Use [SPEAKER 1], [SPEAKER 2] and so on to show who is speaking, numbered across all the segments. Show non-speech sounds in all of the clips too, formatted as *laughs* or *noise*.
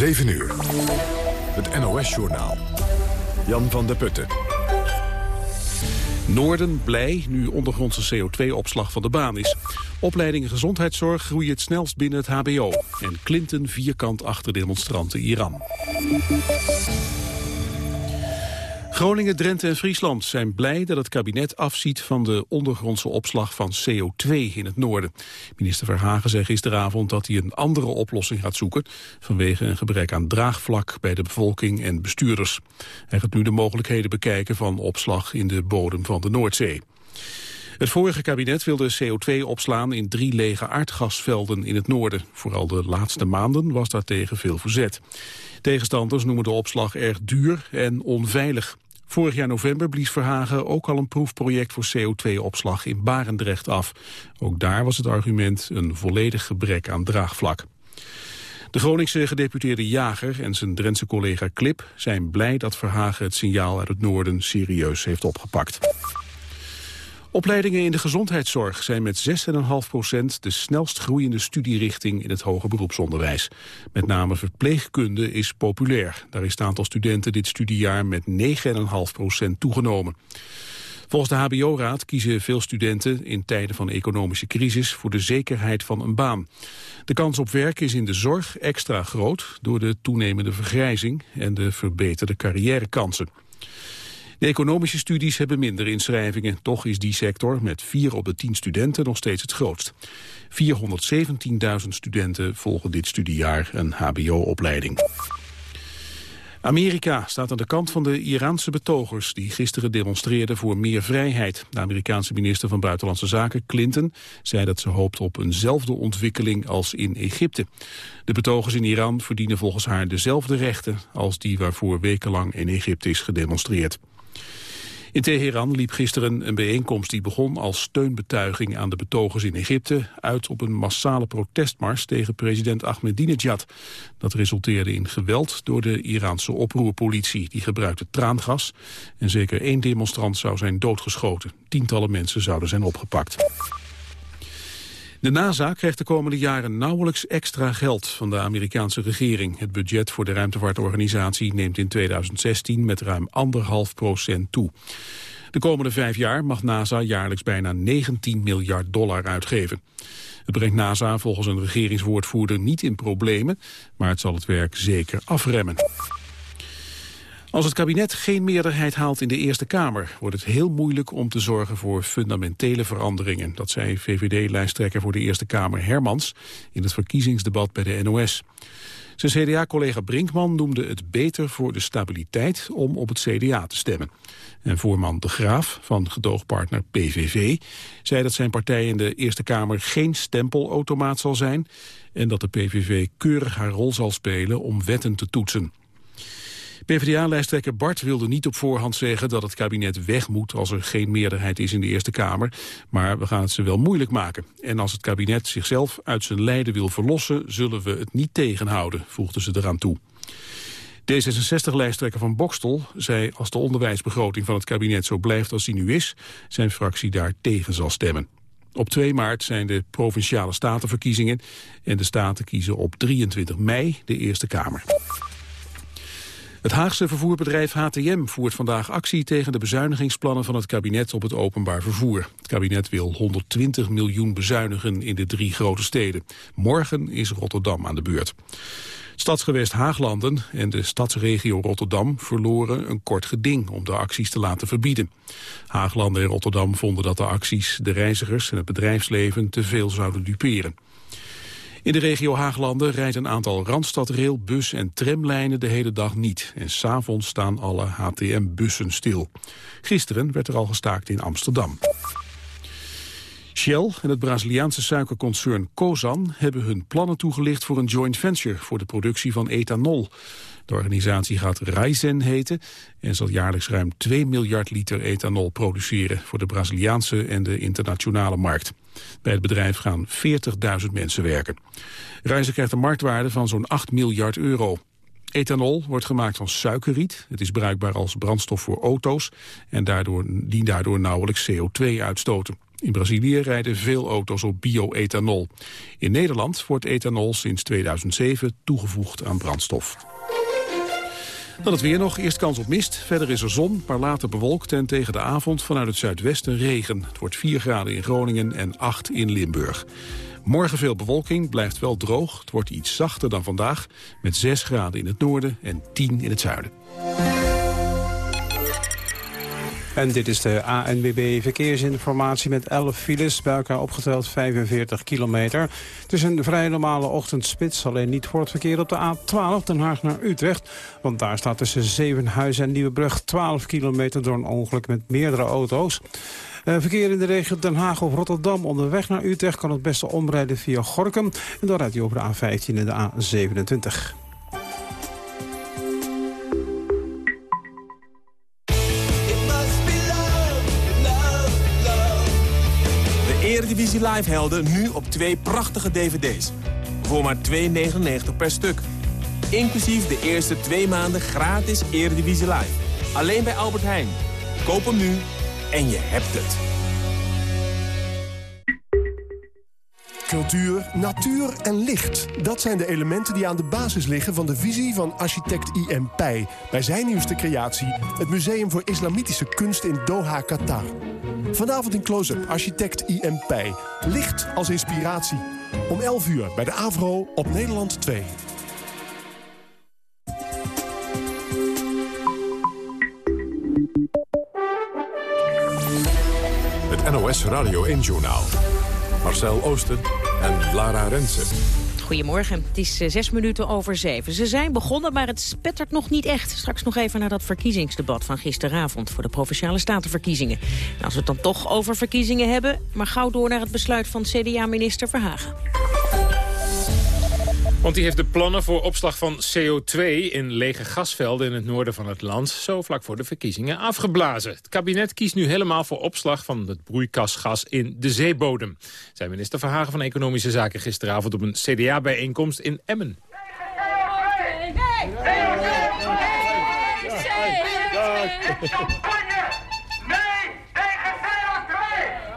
[SPEAKER 1] 7 uur. Het NOS-journaal. Jan van der Putten.
[SPEAKER 2] Noorden blij nu ondergrondse CO2-opslag van de baan is. Opleidingen gezondheidszorg groeien het snelst binnen het hbo. En Clinton vierkant achter demonstranten Iran. Groningen, Drenthe en Friesland zijn blij dat het kabinet afziet van de ondergrondse opslag van CO2 in het noorden. Minister Verhagen zei gisteravond dat hij een andere oplossing gaat zoeken vanwege een gebrek aan draagvlak bij de bevolking en bestuurders. Hij gaat nu de mogelijkheden bekijken van opslag in de bodem van de Noordzee. Het vorige kabinet wilde CO2 opslaan in drie lege aardgasvelden in het noorden. Vooral de laatste maanden was daartegen veel verzet. Tegenstanders noemen de opslag erg duur en onveilig. Vorig jaar november blies Verhagen ook al een proefproject voor CO2-opslag in Barendrecht af. Ook daar was het argument een volledig gebrek aan draagvlak. De Groningse gedeputeerde Jager en zijn Drentse collega Klip zijn blij dat Verhagen het signaal uit het noorden serieus heeft opgepakt. Opleidingen in de gezondheidszorg zijn met 6,5% de snelst groeiende studierichting in het hoger beroepsonderwijs. Met name verpleegkunde is populair. Daar is het aantal studenten dit studiejaar met 9,5% toegenomen. Volgens de HBO-raad kiezen veel studenten in tijden van economische crisis voor de zekerheid van een baan. De kans op werk is in de zorg extra groot door de toenemende vergrijzing en de verbeterde carrièrekansen. De economische studies hebben minder inschrijvingen. Toch is die sector met 4 op de 10 studenten nog steeds het grootst. 417.000 studenten volgen dit studiejaar een hbo-opleiding. Amerika staat aan de kant van de Iraanse betogers... die gisteren demonstreerden voor meer vrijheid. De Amerikaanse minister van Buitenlandse Zaken, Clinton... zei dat ze hoopt op eenzelfde ontwikkeling als in Egypte. De betogers in Iran verdienen volgens haar dezelfde rechten... als die waarvoor wekenlang in Egypte is gedemonstreerd. In Teheran liep gisteren een bijeenkomst die begon als steunbetuiging aan de betogers in Egypte uit op een massale protestmars tegen president Ahmadinejad. Dat resulteerde in geweld door de Iraanse oproerpolitie. Die gebruikte traangas en zeker één demonstrant zou zijn doodgeschoten. Tientallen mensen zouden zijn opgepakt. De NASA krijgt de komende jaren nauwelijks extra geld van de Amerikaanse regering. Het budget voor de ruimtevaartorganisatie neemt in 2016 met ruim anderhalf procent toe. De komende vijf jaar mag NASA jaarlijks bijna 19 miljard dollar uitgeven. Het brengt NASA volgens een regeringswoordvoerder niet in problemen, maar het zal het werk zeker afremmen. Als het kabinet geen meerderheid haalt in de Eerste Kamer... wordt het heel moeilijk om te zorgen voor fundamentele veranderingen. Dat zei VVD-lijsttrekker voor de Eerste Kamer Hermans... in het verkiezingsdebat bij de NOS. Zijn CDA-collega Brinkman noemde het beter voor de stabiliteit... om op het CDA te stemmen. En voorman De Graaf van gedoogpartner PVV... zei dat zijn partij in de Eerste Kamer geen stempelautomaat zal zijn... en dat de PVV keurig haar rol zal spelen om wetten te toetsen. PvdA-lijsttrekker Bart wilde niet op voorhand zeggen dat het kabinet weg moet als er geen meerderheid is in de Eerste Kamer. Maar we gaan het ze wel moeilijk maken. En als het kabinet zichzelf uit zijn lijden wil verlossen, zullen we het niet tegenhouden, voegden ze eraan toe. D66-lijsttrekker van Bokstel zei als de onderwijsbegroting van het kabinet zo blijft als die nu is, zijn fractie daar tegen zal stemmen. Op 2 maart zijn de provinciale statenverkiezingen en de staten kiezen op 23 mei de Eerste Kamer. Het Haagse vervoerbedrijf HTM voert vandaag actie tegen de bezuinigingsplannen van het kabinet op het openbaar vervoer. Het kabinet wil 120 miljoen bezuinigen in de drie grote steden. Morgen is Rotterdam aan de beurt. Stadsgewest Haaglanden en de stadsregio Rotterdam verloren een kort geding om de acties te laten verbieden. Haaglanden en Rotterdam vonden dat de acties de reizigers en het bedrijfsleven te veel zouden duperen. In de regio Haaglanden rijdt een aantal Randstadrail, bus- en tramlijnen de hele dag niet. En s'avonds staan alle HTM-bussen stil. Gisteren werd er al gestaakt in Amsterdam. Shell en het Braziliaanse suikerconcern Cosan hebben hun plannen toegelicht voor een joint venture voor de productie van ethanol. De organisatie gaat Raizen heten en zal jaarlijks ruim 2 miljard liter ethanol produceren voor de Braziliaanse en de internationale markt. Bij het bedrijf gaan 40.000 mensen werken. Raizen krijgt een marktwaarde van zo'n 8 miljard euro. Ethanol wordt gemaakt van suikerriet. Het is bruikbaar als brandstof voor auto's en daardoor, die daardoor nauwelijks CO2 uitstoten. In Brazilië rijden veel auto's op bio-ethanol. In Nederland wordt ethanol sinds 2007 toegevoegd aan brandstof. Dan het weer nog. Eerst kans op mist. Verder is er zon, maar later bewolkt en tegen de avond vanuit het zuidwesten regen. Het wordt 4 graden in Groningen en 8 in Limburg. Morgen veel bewolking, blijft wel droog. Het wordt iets zachter dan vandaag, met 6 graden in het noorden en 10 in het zuiden.
[SPEAKER 3] En dit is de ANWB Verkeersinformatie met 11 files, bij elkaar opgeteld 45 kilometer. Het is een vrij normale ochtendspits, alleen niet voor het verkeer op de A12 Den Haag naar Utrecht. Want daar staat tussen Zevenhuizen en Nieuwebrug 12 kilometer door een ongeluk met meerdere auto's. Uh, verkeer in de regio Den Haag of Rotterdam onderweg naar Utrecht... kan het beste omrijden via Gorkum. En dan rijdt hij over de A15 en de A27.
[SPEAKER 4] Live helden nu op twee prachtige dvd's. Voor maar 2,99 per stuk. Inclusief de eerste twee maanden gratis Eredivisie Live. Alleen bij Albert Heijn. Koop hem nu en je hebt het.
[SPEAKER 5] Cultuur, natuur en licht. Dat zijn de elementen die aan de basis liggen van de visie van architect I.M. Pei. Bij zijn nieuwste creatie, het Museum voor Islamitische Kunst in Doha, Qatar. Vanavond in Close-up, architect I.M. Pei. Licht als inspiratie. Om 11 uur bij de AVRO op Nederland 2.
[SPEAKER 1] Het NOS Radio 1-journaal. Marcel Oosten en Lara Rensen.
[SPEAKER 6] Goedemorgen, het is eh, zes minuten over zeven. Ze zijn begonnen, maar het spettert nog niet echt. Straks nog even naar dat verkiezingsdebat van gisteravond... voor de Provinciale Statenverkiezingen. En als we het dan toch over verkiezingen hebben... maar gauw door naar het besluit van CDA-minister Verhagen.
[SPEAKER 7] Want die heeft de plannen voor opslag van CO2 in lege gasvelden in het noorden van het land zo vlak voor de verkiezingen afgeblazen. Het kabinet kiest nu helemaal voor opslag van het broeikasgas in de zeebodem. Zijn minister Verhagen van Economische Zaken gisteravond op een CDA-bijeenkomst in Emmen.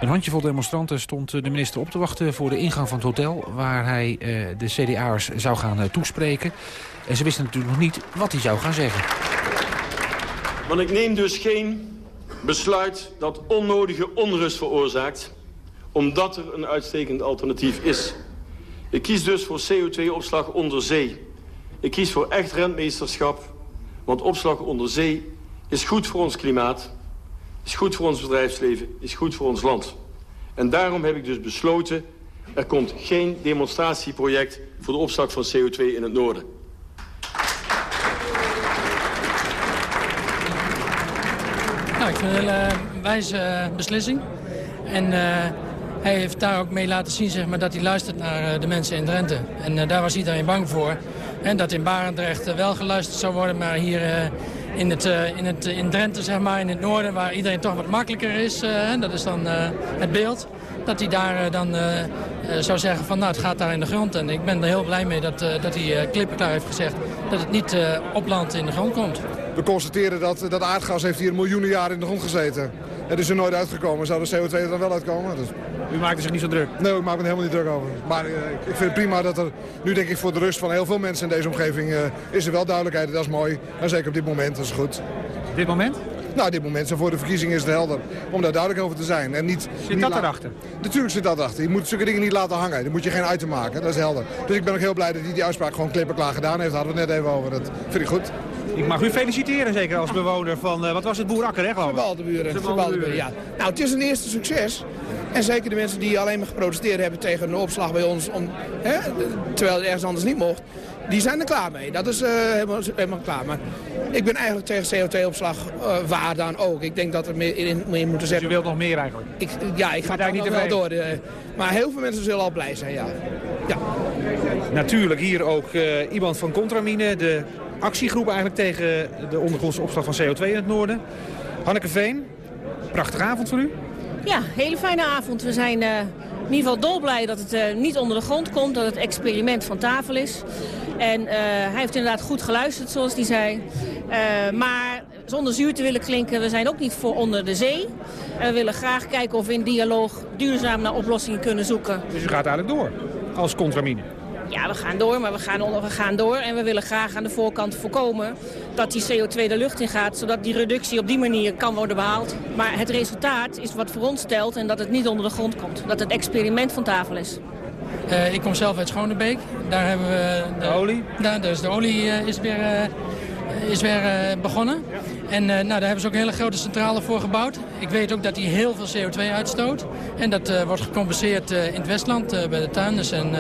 [SPEAKER 8] Een handjevol demonstranten stond de minister op te wachten voor de ingang van het hotel... waar hij uh, de CDA'ers zou gaan uh, toespreken. En ze wisten natuurlijk nog niet wat hij zou gaan zeggen.
[SPEAKER 9] Want ik neem dus geen besluit dat onnodige onrust veroorzaakt... omdat er een uitstekend alternatief is. Ik kies dus voor CO2-opslag onder zee. Ik kies voor echt rentmeesterschap, want opslag onder zee is goed voor ons klimaat is goed voor ons bedrijfsleven, is goed voor ons land. En daarom heb ik dus besloten... er komt geen demonstratieproject voor de opslag van CO2 in het noorden.
[SPEAKER 10] Nou, ik vind het een hele wijze beslissing. En uh, hij heeft daar ook mee laten zien zeg maar, dat hij luistert naar de mensen in Drenthe. En daar was iedereen bang voor. En dat in Barendrecht wel geluisterd zou worden, maar hier in, het, uh, in, het, in Drenthe, zeg maar, in het noorden, waar iedereen toch wat makkelijker is. Uh, dat is dan het beeld. Dat hij daar dan zou zeggen van, nou, het gaat daar in de grond. En ik ben er heel blij mee dat, dat hij klippenklaar heeft gezegd dat het niet op land in de grond komt.
[SPEAKER 11] We constateren dat dat aardgas heeft hier miljoenen jaren in de grond gezeten. Het is er nooit uitgekomen. Zou de CO2 er dan wel uitkomen? Dus...
[SPEAKER 8] U maakt er zich niet zo druk?
[SPEAKER 11] Nee, ik maak me er helemaal niet druk over. Maar uh, ik vind het prima dat er, nu denk ik voor de rust van heel veel mensen in deze omgeving... Uh, is er wel duidelijkheid. Dat is mooi. En zeker op dit moment, dat is goed.
[SPEAKER 8] Dit moment?
[SPEAKER 11] Nou, dit moment, zo voor de verkiezingen is het helder. Om daar duidelijk over te zijn. En niet,
[SPEAKER 8] zit dat erachter?
[SPEAKER 11] Natuurlijk zit dat erachter. Je moet zulke dingen niet laten hangen. Dan moet je geen item maken. Dat is helder. Dus ik ben ook heel blij dat hij die uitspraak gewoon klippenklaar gedaan heeft. Daar hadden we het net even over. Dat vind ik goed.
[SPEAKER 8] Ik mag u feliciteren, zeker als bewoner van, uh, wat was het, Boerakker, hè, geloof ik?
[SPEAKER 12] Verbaldeburen. ja. Nou, het is een eerste succes. En zeker de mensen die alleen maar geprotesteerd hebben tegen een opslag bij ons, om, hè, terwijl het ergens anders niet mocht, die zijn er klaar mee. Dat is uh, helemaal, helemaal, klaar. Maar ik ben eigenlijk tegen CO2-opslag uh, waar dan ook. Ik denk dat er meer in, meer moeten zetten. Dus
[SPEAKER 8] je wilt nog meer eigenlijk?
[SPEAKER 12] Ik, ja, ik ga daar niet wel door. Uh, maar heel veel mensen zullen al blij zijn, ja. ja.
[SPEAKER 8] Natuurlijk hier ook iemand van Contramine, de actiegroep eigenlijk tegen de ondergrondse opslag van CO2 in het noorden. Hanneke Veen, prachtige avond voor u.
[SPEAKER 13] Ja, hele fijne avond. We zijn uh, in ieder geval dolblij dat het uh, niet onder de grond komt, dat het experiment van tafel is. En uh, hij heeft inderdaad goed geluisterd, zoals hij zei. maar zonder zuur te willen klinken, we zijn ook niet voor onder de zee. En we willen graag kijken of we in dialoog duurzaam naar oplossingen kunnen zoeken.
[SPEAKER 8] Dus u gaat eigenlijk door als contramine?
[SPEAKER 13] Ja, we gaan door, maar we gaan, we gaan door. En we willen graag aan de voorkant voorkomen dat die CO2 de lucht in gaat. Zodat die reductie op die manier kan worden behaald. Maar het resultaat is wat voor ons stelt en dat het niet onder de grond komt. Dat het experiment van tafel is.
[SPEAKER 10] Uh, ik kom zelf uit Schonebeek. Daar hebben we... De, olie? Daar, dus de olie uh, is weer, uh, is weer begonnen. En nou, daar hebben ze ook een hele grote centrale voor gebouwd. Ik weet ook dat die heel veel CO2 uitstoot. En dat wordt gecompenseerd in het Westland bij de tuinders en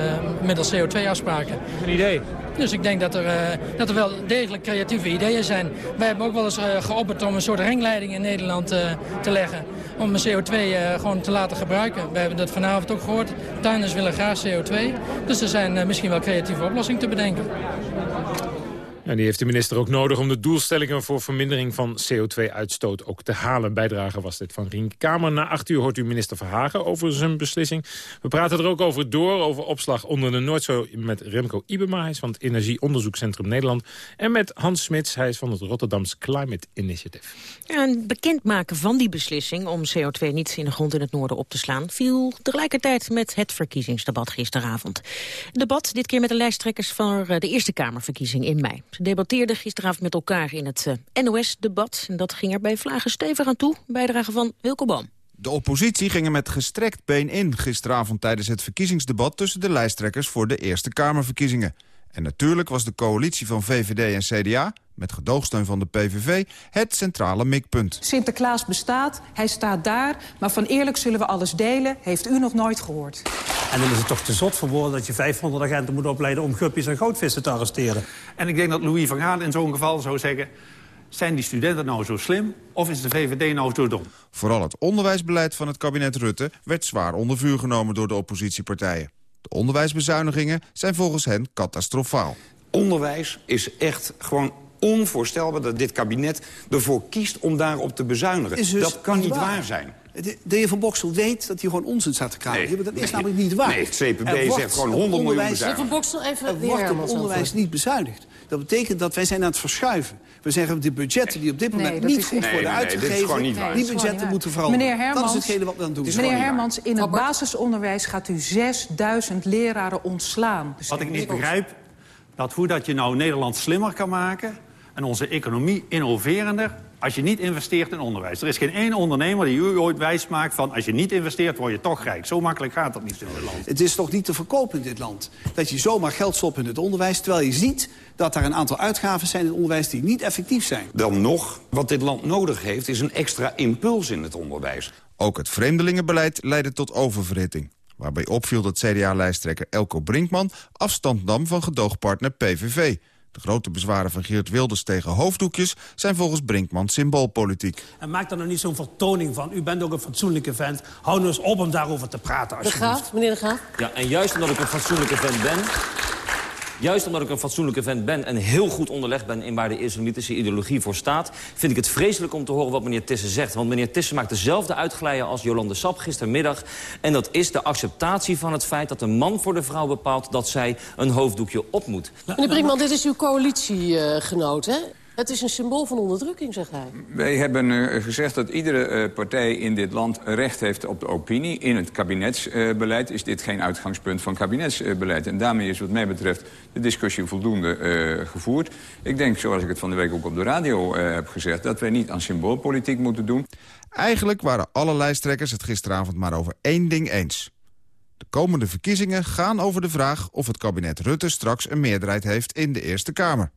[SPEAKER 10] middels CO2-afspraken.
[SPEAKER 8] Een idee?
[SPEAKER 10] Dus ik denk dat er, uh, dat er wel degelijk creatieve ideeën zijn. Wij hebben ook wel eens uh, geopperd om een soort ringleiding in Nederland uh, te leggen. Om CO2 gewoon te laten gebruiken. We hebben dat vanavond ook gehoord. Tuinders willen graag CO2. Dus er zijn misschien wel creatieve oplossingen te bedenken.
[SPEAKER 7] Ja, die heeft de minister ook nodig om de doelstellingen voor vermindering van CO2-uitstoot ook te halen. Bijdrage was dit van Rien Kamer. Na acht uur hoort u minister Verhagen over zijn beslissing. We praten er ook over door, over opslag onder de Noordzee met Remco Ibema. Hij is van het Energieonderzoekscentrum Nederland. En met Hans Smits, hij is van het Rotterdams Climate Initiative.
[SPEAKER 6] Ja, een bekendmaken van die beslissing om CO2 niet in de grond in het noorden op te slaan... viel tegelijkertijd met het verkiezingsdebat gisteravond. Debat dit keer met de lijsttrekkers van de Eerste Kamerverkiezing in mei. Ze debatteerden gisteravond met elkaar in het uh, NOS-debat. En dat ging er bij Vlagen stevig aan toe. Bijdrage van Wilco Boom.
[SPEAKER 14] De oppositie ging er met gestrekt been in gisteravond tijdens het verkiezingsdebat tussen de lijsttrekkers voor de Eerste Kamerverkiezingen. En natuurlijk was de coalitie van VVD en CDA, met gedoogsteun van de PVV, het centrale mikpunt.
[SPEAKER 12] Sinterklaas bestaat, hij staat daar, maar van eerlijk zullen we alles delen, heeft u nog nooit gehoord.
[SPEAKER 15] En dan is het toch te zot voor woorden dat je 500 agenten moet opleiden om guppies en goudvissen te arresteren.
[SPEAKER 16] En ik denk dat Louis van Gaal in zo'n geval zou zeggen... zijn die studenten nou zo slim of is de VVD nou zo dom?
[SPEAKER 14] Vooral het onderwijsbeleid van het kabinet Rutte werd zwaar onder vuur genomen door de oppositiepartijen. De onderwijsbezuinigingen zijn volgens hen catastrofaal.
[SPEAKER 17] Onderwijs is echt gewoon onvoorstelbaar dat dit kabinet ervoor kiest om daarop te bezuinigen.
[SPEAKER 18] Dus
[SPEAKER 17] dat kan niet waar, waar zijn.
[SPEAKER 18] De, de heer Van Boksel weet dat hij gewoon onzin staat te krijgen.
[SPEAKER 17] Nee,
[SPEAKER 18] dat is
[SPEAKER 17] nee,
[SPEAKER 18] namelijk niet waar.
[SPEAKER 17] Nee, het CPB zegt gewoon 100 miljoen bezuinigd.
[SPEAKER 19] Van Boksel even
[SPEAKER 18] er wordt op onderwijs niet bezuinigd. Dat betekent dat wij zijn aan het verschuiven. We zeggen de budgetten die op dit moment
[SPEAKER 12] nee,
[SPEAKER 18] niet goed
[SPEAKER 17] nee,
[SPEAKER 18] worden
[SPEAKER 17] nee,
[SPEAKER 18] uitgegeven...
[SPEAKER 17] dit is gewoon niet waar.
[SPEAKER 18] die budgetten moeten veranderen.
[SPEAKER 12] Meneer Hermans,
[SPEAKER 18] dat is hetgene wat we aan het doen.
[SPEAKER 12] Meneer Hermans, in het basisonderwijs gaat u 6000 leraren ontslaan.
[SPEAKER 15] Wat ik niet begrijp, dat hoe dat je nou Nederland slimmer kan maken... en onze economie innoverender als je niet investeert in onderwijs. Er is geen één ondernemer die u ooit wijs maakt van... als je niet investeert, word je toch rijk. Zo makkelijk gaat dat niet in dit land.
[SPEAKER 18] Het is toch niet te verkopen in dit land. Dat je zomaar geld stopt in het onderwijs... terwijl je ziet dat er een aantal uitgaven zijn in het onderwijs... die niet effectief zijn.
[SPEAKER 17] Dan nog, wat dit land nodig heeft... is een extra impuls in het onderwijs.
[SPEAKER 14] Ook het vreemdelingenbeleid leidde tot oververhitting. Waarbij opviel dat CDA-lijsttrekker Elko Brinkman afstand nam van gedoogpartner PVV... De grote bezwaren van Geert Wilders tegen hoofddoekjes... zijn volgens Brinkman symboolpolitiek.
[SPEAKER 15] En maak er nou niet zo'n vertoning van. U bent ook een fatsoenlijke vent. Hou nou eens op om daarover te praten,
[SPEAKER 19] De Graaf, meneer De Graaf.
[SPEAKER 20] Ja, en juist omdat ik een fatsoenlijke vent ben... Juist omdat ik een fatsoenlijke vent ben en heel goed onderlegd ben... in waar de islamitische ideologie voor staat... vind ik het vreselijk om te horen wat meneer Tissen zegt. Want meneer Tissen maakt dezelfde uitglijden als Jolande Sap gistermiddag. En dat is de acceptatie van het feit dat een man voor de vrouw bepaalt... dat zij een hoofddoekje op moet.
[SPEAKER 19] Meneer Brinkman, dit is uw coalitiegenoot, hè? Het is een symbool van onderdrukking, zegt hij.
[SPEAKER 21] Wij hebben uh, gezegd dat iedere uh, partij in dit land recht heeft op de opinie. In het kabinetsbeleid uh, is dit geen uitgangspunt van kabinetsbeleid. En daarmee is wat mij betreft de discussie voldoende gevoerd. Ik denk, zoals ik het van de week ook op de radio heb gezegd... dat wij niet aan symboolpolitiek moeten doen.
[SPEAKER 14] Eigenlijk waren alle lijsttrekkers het gisteravond maar over één ding eens. De komende verkiezingen gaan over de vraag of het kabinet Rutte straks een meerderheid heeft in de Eerste Kamer.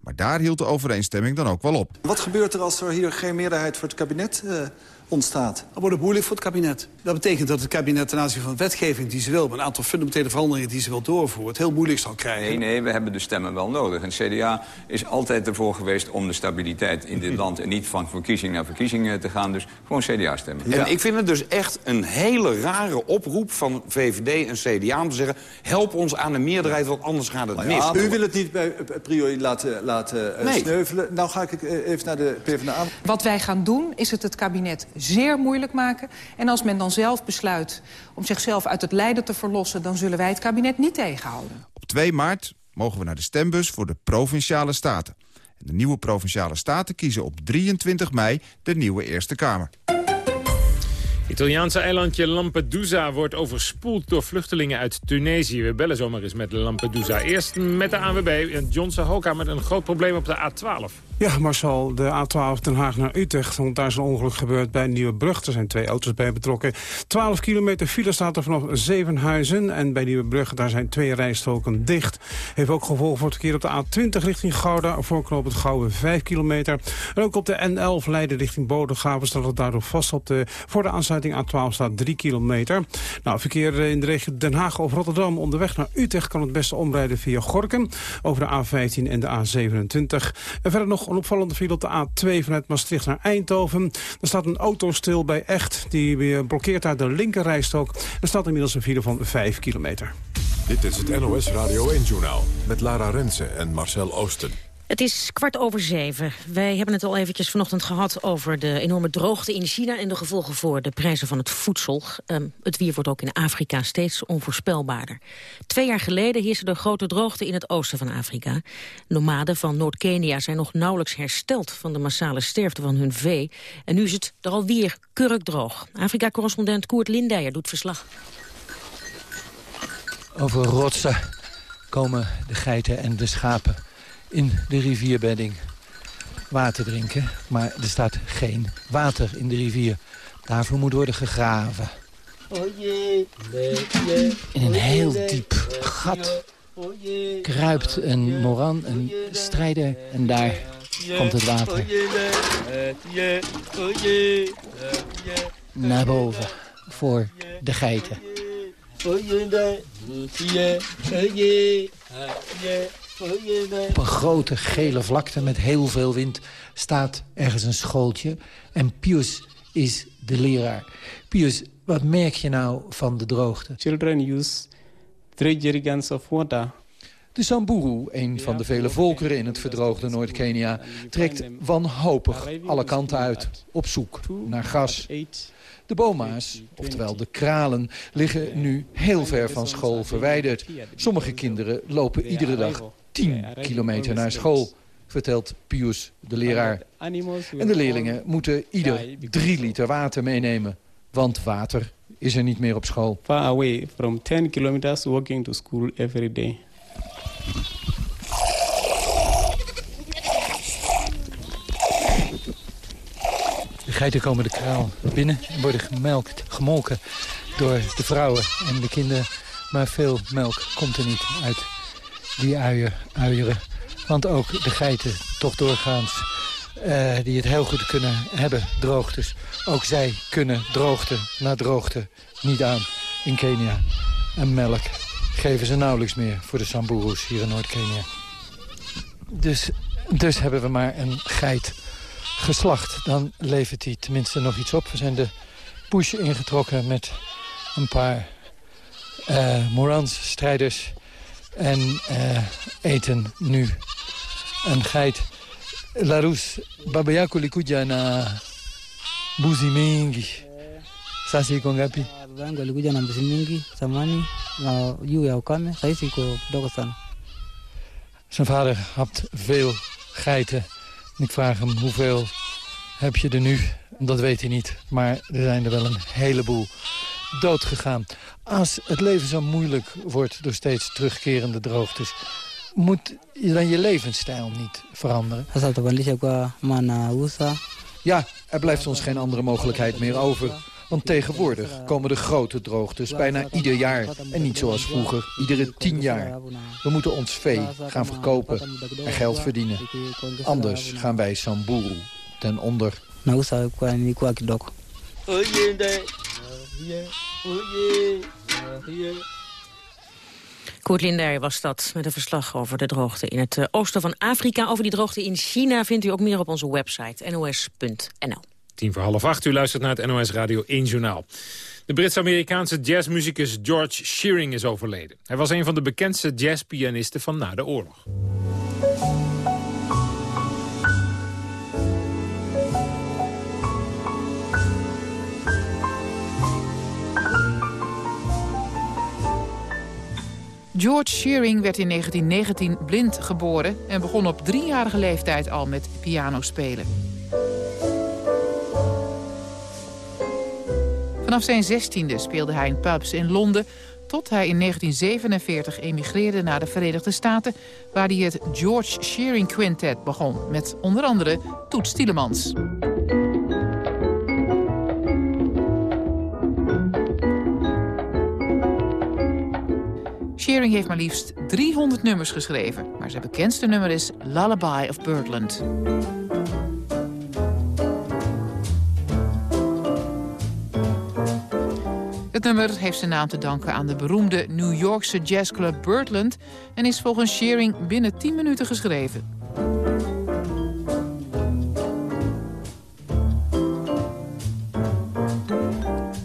[SPEAKER 14] Maar daar hield de overeenstemming dan ook wel op.
[SPEAKER 18] Wat gebeurt er als er hier geen meerderheid voor het kabinet uh, ontstaat? Dan wordt het moeilijk voor het kabinet. Dat betekent dat het kabinet ten aanzien van de wetgeving die ze wil... een aantal fundamentele veranderingen die ze wil doorvoeren... het heel moeilijk zal krijgen.
[SPEAKER 21] Nee, nee, we hebben de stemmen wel nodig. En CDA is altijd ervoor geweest om de stabiliteit in dit land... en niet van verkiezing naar verkiezing te gaan. Dus gewoon CDA stemmen.
[SPEAKER 17] Ja. En ik vind het dus echt een hele rare oproep van VVD en CDA... om te zeggen, help ons aan de meerderheid, want anders gaat het mis.
[SPEAKER 18] ja, u wil het niet bij a priori laten, laten
[SPEAKER 17] Nee.
[SPEAKER 18] sneuvelen. Nou ga ik even naar de PvdA.
[SPEAKER 12] Wat wij gaan doen, is het het kabinet zeer moeilijk maken. En als men dan zelf besluit om zichzelf uit het lijden te verlossen... dan zullen wij het kabinet niet tegenhouden.
[SPEAKER 14] Op 2 maart mogen we naar de stembus voor de Provinciale Staten. En de nieuwe Provinciale Staten kiezen op 23 mei de nieuwe Eerste Kamer.
[SPEAKER 7] Italiaanse eilandje Lampedusa wordt overspoeld door vluchtelingen uit Tunesië. We bellen zomaar eens met Lampedusa. Eerst met de ANWB. Johnson Hoka met een groot probleem op de A12.
[SPEAKER 3] Ja, Marcel, de A12 Den Haag naar Utrecht. Want daar is een ongeluk gebeurd bij Nieuwebrug. Er zijn twee auto's bij betrokken. 12 kilometer file staat er vanaf Zevenhuizen. En bij Nieuwebrug daar zijn twee rijstroken dicht. Heeft ook gevolgen voor het verkeer op de A20 richting Gouda. Voorknop het Gouwen 5 kilometer. En ook op de N11 Leiden richting Bodegraven staat het daardoor vast. Op de, voor de aansluiting A12 staat 3 kilometer. Nou, verkeer in de regio Den Haag of Rotterdam onderweg naar Utrecht... kan het beste omrijden via Gorkum over de A15 en de A27. En verder nog een opvallende file op de A2 vanuit Maastricht naar Eindhoven. Er staat een auto stil bij Echt. Die weer blokkeert uit de linkerrijstrook. Er staat inmiddels een file van 5 kilometer.
[SPEAKER 1] Dit is het NOS Radio 1-journaal met Lara Rensen en Marcel Oosten.
[SPEAKER 6] Het is kwart over zeven. Wij hebben het al eventjes vanochtend gehad over de enorme droogte in China... en de gevolgen voor de prijzen van het voedsel. Um, het weer wordt ook in Afrika steeds onvoorspelbaarder. Twee jaar geleden heerste er grote droogte in het oosten van Afrika. Nomaden van Noord-Kenia zijn nog nauwelijks hersteld... van de massale sterfte van hun vee. En nu is het er alweer kurkdroog. Afrika-correspondent Koert Lindijer doet verslag.
[SPEAKER 22] Over rotsen komen de geiten en de schapen in de rivierbedding water drinken. Maar er staat geen water in de rivier. Daarvoor moet worden gegraven. In een heel diep gat kruipt een moran, een strijder. En daar komt het water naar boven voor de geiten. Op een grote gele vlakte met heel veel wind staat ergens een schooltje. En Pius is de leraar. Pius, wat merk je nou van de droogte?
[SPEAKER 23] Children use three jerrycans of water.
[SPEAKER 22] De Samburu, een van de vele volkeren in het verdroogde Noord-Kenia... trekt wanhopig alle kanten uit, op zoek naar gas. De boma's, oftewel de kralen, liggen nu heel ver van school verwijderd. Sommige kinderen lopen iedere dag 10 kilometer naar school, vertelt Pius, de leraar. En de leerlingen moeten ieder 3 liter water meenemen, want water is er niet meer op school.
[SPEAKER 23] Far away from 10 kilometers walking to school every day.
[SPEAKER 22] De geiten komen de kraal binnen en worden gemelkt, gemolken door de vrouwen en de kinderen. Maar veel melk komt er niet uit die uier, uieren. Want ook de geiten, toch doorgaans, uh, die het heel goed kunnen hebben, droogtes. Ook zij kunnen droogte na droogte niet aan in Kenia. En melk geven ze nauwelijks meer voor de Samburus hier in Noord-Kenia. Dus, dus hebben we maar een geit geslacht. Dan levert hij tenminste nog iets op. We zijn de bush ingetrokken met een paar uh, Morans-strijders en uh, eten nu een geit. Larus, babayako likuja na mbuzi mingi. Sasa iko ngapi?
[SPEAKER 24] Baba yangu alikuja na mbuzi mingi zamani na juu ya ukame, iko kidogo sana.
[SPEAKER 22] Zijn vader had veel geiten. Ik vraag hem hoeveel heb je er nu? Dat weet hij niet, maar er zijn er wel een heleboel dood gegaan. Als het leven zo moeilijk wordt door steeds terugkerende droogtes... moet je dan je levensstijl niet veranderen? Ja, er blijft ons geen andere mogelijkheid meer over. Want tegenwoordig komen de grote droogtes bijna ieder jaar. En niet zoals vroeger, iedere tien jaar. We moeten ons vee gaan verkopen en geld verdienen. Anders gaan wij Samburu ten onder.
[SPEAKER 6] Koert was dat met een verslag over de droogte in het eh, oosten van Afrika. Over die droogte in China vindt u ook meer op onze website nos.nl.
[SPEAKER 7] Tien voor half acht, u luistert naar het NOS Radio 1 Journaal. De Brits-Amerikaanse jazzmuzikus George Shearing is overleden. Hij was een van de bekendste jazzpianisten van na de oorlog.
[SPEAKER 25] George Shearing werd in 1919 blind geboren... en begon op driejarige leeftijd al met piano spelen. Vanaf zijn zestiende speelde hij in pubs in Londen... tot hij in 1947 emigreerde naar de Verenigde Staten... waar hij het George Shearing Quintet begon... met onder andere Toets Tielemans. Shearing heeft maar liefst 300 nummers geschreven... maar zijn bekendste nummer is Lullaby of Birdland. Het nummer heeft zijn naam te danken aan de beroemde New Yorkse jazzclub Birdland... en is volgens Shearing binnen 10 minuten geschreven.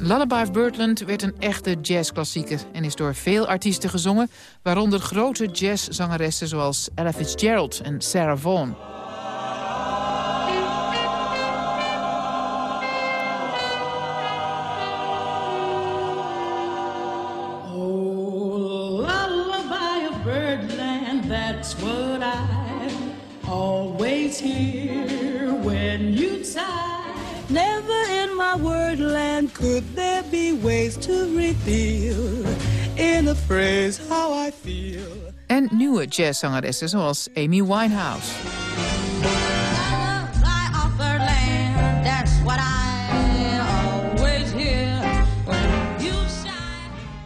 [SPEAKER 25] Lullaby of Birdland werd een echte jazzklassieker... en is door veel artiesten gezongen... waaronder grote jazzzangeressen zoals Ella Fitzgerald en Sarah Vaughan.
[SPEAKER 26] Could there be ways to reveal in a phrase how I feel.
[SPEAKER 25] En nieuwe jazzzangeressen zoals Amy Winehouse.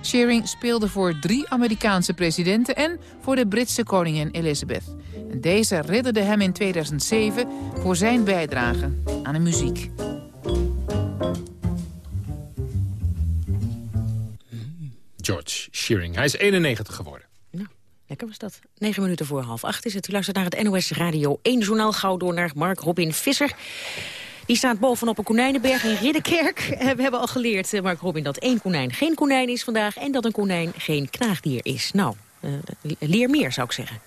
[SPEAKER 25] Shearing speelde voor drie Amerikaanse presidenten en voor de Britse koningin Elizabeth. En deze ridderde hem in 2007 voor zijn bijdrage aan de muziek.
[SPEAKER 7] George Shearing. Hij is 91 geworden.
[SPEAKER 6] Lekker was dat. 9 minuten voor half acht is het. U luistert naar het NOS Radio 1 journaal. Gauw door naar Mark Robin Visser. Die staat bovenop een konijnenberg in Ridderkerk. Eh, We hebben al geleerd, eh, Mark Robin, dat één konijn geen konijn is vandaag... en dat een konijn geen knaagdier is. Nou, eh, leer meer, zou ik zeggen.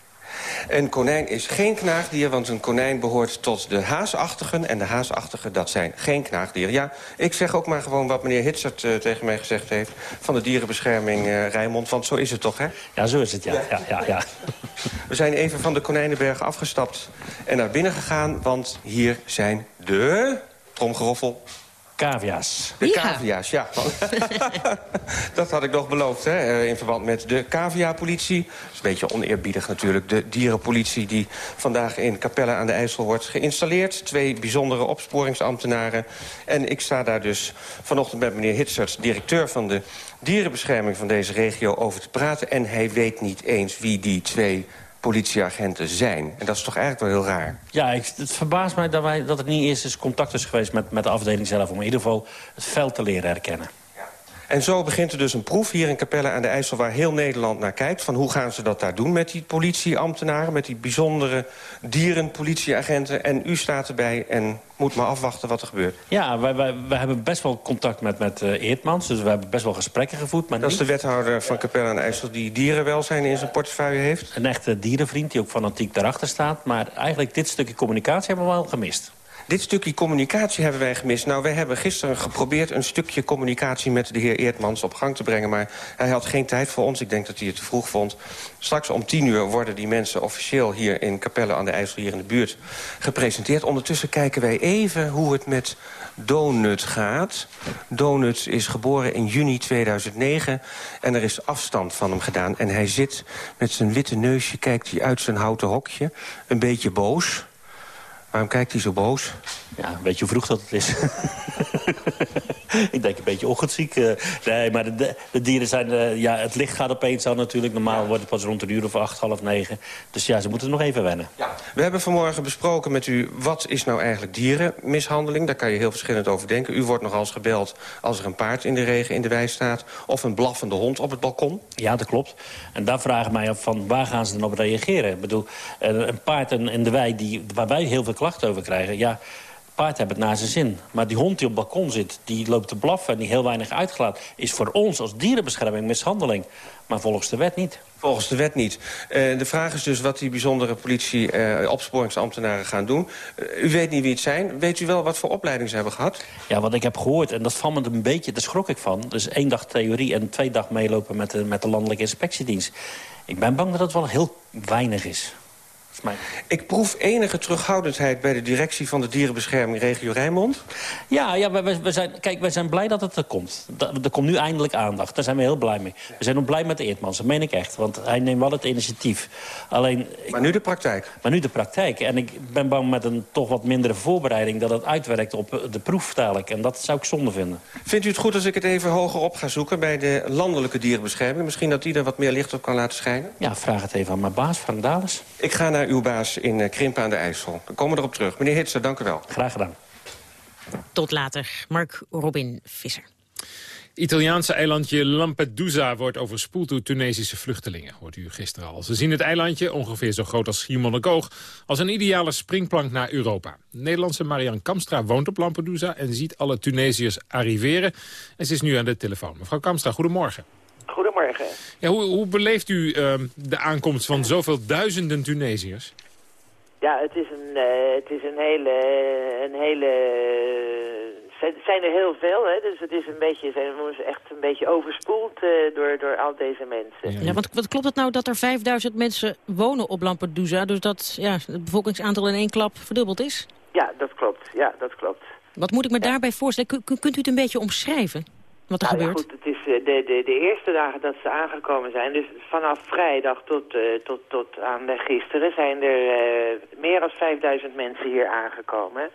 [SPEAKER 27] Een konijn is geen knaagdier, want een konijn behoort tot de haasachtigen... en de haasachtigen, dat zijn geen knaagdieren. Ja, ik zeg ook maar gewoon wat meneer Hitsert eh, tegen mij gezegd heeft... van de dierenbescherming uh, Rijnmond, want zo is het toch, hè?
[SPEAKER 28] Ja, zo is het, ja. ja. ja, ja, *laughs*
[SPEAKER 27] We zijn even van de Konijnenberg afgestapt en naar binnen gegaan... want hier zijn de... Tromgeroffel,
[SPEAKER 28] Cavia's.
[SPEAKER 27] De cavia's, ja. *laughs* dat had ik nog beloofd, hè, eh, in verband met de cavia-politie. Dat is een beetje oneerbiedig natuurlijk. De dierenpolitie die vandaag in Capelle aan de IJssel wordt geïnstalleerd. Twee bijzondere opsporingsambtenaren. En ik sta daar dus vanochtend met meneer Hitsert... directeur van de dierenbescherming van deze regio, over te praten. En hij weet niet eens wie die twee politieagenten zijn. En dat is toch eigenlijk wel heel raar.
[SPEAKER 28] Ja, ik, het verbaast mij dat, wij, dat het niet eerst eens contact is geweest met, met de afdeling zelf... om in ieder geval het veld te leren herkennen.
[SPEAKER 27] En zo begint er dus een proef hier in Capelle aan de IJssel... waar heel Nederland naar kijkt. Van hoe gaan ze dat daar doen met die politieambtenaren... met die bijzondere dierenpolitieagenten. En u staat erbij en moet maar afwachten wat er gebeurt.
[SPEAKER 28] Ja, wij, wij, wij hebben best wel contact met, met uh, Eertmans. Dus we hebben best wel gesprekken gevoerd. Maar
[SPEAKER 27] dat
[SPEAKER 28] niet...
[SPEAKER 27] is de wethouder van Capelle aan de IJssel... die dierenwelzijn in zijn portefeuille heeft.
[SPEAKER 28] Een echte dierenvriend die ook fanatiek daarachter staat. Maar eigenlijk dit stukje communicatie hebben we wel gemist.
[SPEAKER 27] Dit stukje communicatie hebben wij gemist. Nou, wij hebben gisteren geprobeerd een stukje communicatie... met de heer Eertmans op gang te brengen. Maar hij had geen tijd voor ons. Ik denk dat hij het te vroeg vond. Straks om tien uur worden die mensen officieel hier in Capelle aan de IJssel... hier in de buurt gepresenteerd. Ondertussen kijken wij even hoe het met Donut gaat. Donut is geboren in juni 2009 en er is afstand van hem gedaan. En hij zit met zijn witte neusje, kijkt hij uit zijn houten hokje... een beetje boos... Waarom kijkt hij zo boos?
[SPEAKER 28] Ja, weet je hoe vroeg dat het is? *laughs* ik denk een beetje ochtendziek. Uh, nee, maar de, de, dieren zijn... Uh, ja, het licht gaat opeens aan natuurlijk. Normaal wordt het pas rond een uur of acht, half negen. Dus ja, ze moeten nog even wennen.
[SPEAKER 27] Ja. We hebben vanmorgen besproken met u... wat is nou eigenlijk dierenmishandeling? Daar kan je heel verschillend over denken. U wordt nogal eens gebeld als er een paard in de regen in de wei staat... of een blaffende hond op het balkon.
[SPEAKER 28] Ja, dat klopt. En daar vragen mij af van waar gaan ze dan op reageren? Ik bedoel, een paard in de wei die, waar wij heel veel klachten over krijgen... ja, paard hebben het naar zijn zin. Maar die hond die op het balkon zit, die loopt te blaffen... en die heel weinig uitgelaat, is voor ons als dierenbescherming mishandeling. Maar volgens de wet niet.
[SPEAKER 27] Volgens de wet niet. Uh, de vraag is dus wat die bijzondere politie uh, opsporingsambtenaren gaan doen. Uh, u weet niet wie het zijn. Weet u wel wat voor opleiding ze hebben gehad?
[SPEAKER 28] Ja, wat ik heb gehoord, en dat valt me een beetje, daar schrok ik van. Dus één dag theorie en twee dag meelopen met de, met de landelijke inspectiedienst. Ik ben bang dat het wel heel weinig is.
[SPEAKER 27] Ik proef enige terughoudendheid bij de directie van de dierenbescherming regio Rijnmond.
[SPEAKER 28] Ja, ja we, we zijn, kijk, wij zijn blij dat het er komt. Er komt nu eindelijk aandacht. Daar zijn we heel blij mee. We zijn ook blij met de Eertmans, dat meen ik echt. Want hij neemt wel het initiatief. Alleen,
[SPEAKER 27] maar nu de praktijk?
[SPEAKER 28] Maar nu de praktijk. En ik ben bang met een toch wat mindere voorbereiding... dat het uitwerkt op de proef dadelijk. En dat zou ik zonde vinden.
[SPEAKER 27] Vindt u het goed als ik het even hoger op ga zoeken... bij de landelijke dierenbescherming? Misschien dat die er wat meer licht op kan laten schijnen?
[SPEAKER 28] Ja, vraag het even aan mijn baas, Frank Dales.
[SPEAKER 27] Ik ga naar uw baas in eh, Krimpen aan de IJssel. We komen erop terug. Meneer Hitser, dank u wel.
[SPEAKER 28] Graag gedaan.
[SPEAKER 6] Tot later, Mark Robin Visser.
[SPEAKER 7] Italiaanse eilandje Lampedusa wordt overspoeld door Tunesische vluchtelingen, hoort u gisteren al. Ze zien het eilandje, ongeveer zo groot als Schiermonnikoog, als een ideale springplank naar Europa. Nederlandse Marianne Kamstra woont op Lampedusa en ziet alle Tunesiërs arriveren. En ze is nu aan de telefoon. Mevrouw Kamstra, goedemorgen.
[SPEAKER 29] Goedemorgen.
[SPEAKER 7] Ja, hoe, hoe beleeft u uh, de aankomst van zoveel duizenden Tunesiërs?
[SPEAKER 29] Ja, het is een, uh, het is een hele... Een hele het zijn er heel veel, hè? dus het is een beetje, zijn we echt een beetje overspoeld uh, door, door al deze mensen.
[SPEAKER 6] Ja, want wat klopt het nou dat er 5000 mensen wonen op Lampedusa, dus dat ja, het bevolkingsaantal in één klap verdubbeld is?
[SPEAKER 29] Ja, dat klopt. Ja, dat klopt.
[SPEAKER 6] Wat moet ik me daarbij voorstellen? Kun, kunt u het een beetje omschrijven? Wat er
[SPEAKER 29] nou,
[SPEAKER 6] gebeurt?
[SPEAKER 29] Ja, goed, het is de, de, de eerste dagen dat ze aangekomen zijn, dus vanaf vrijdag tot, uh, tot, tot aan gisteren zijn er uh, meer dan 5000 mensen hier aangekomen.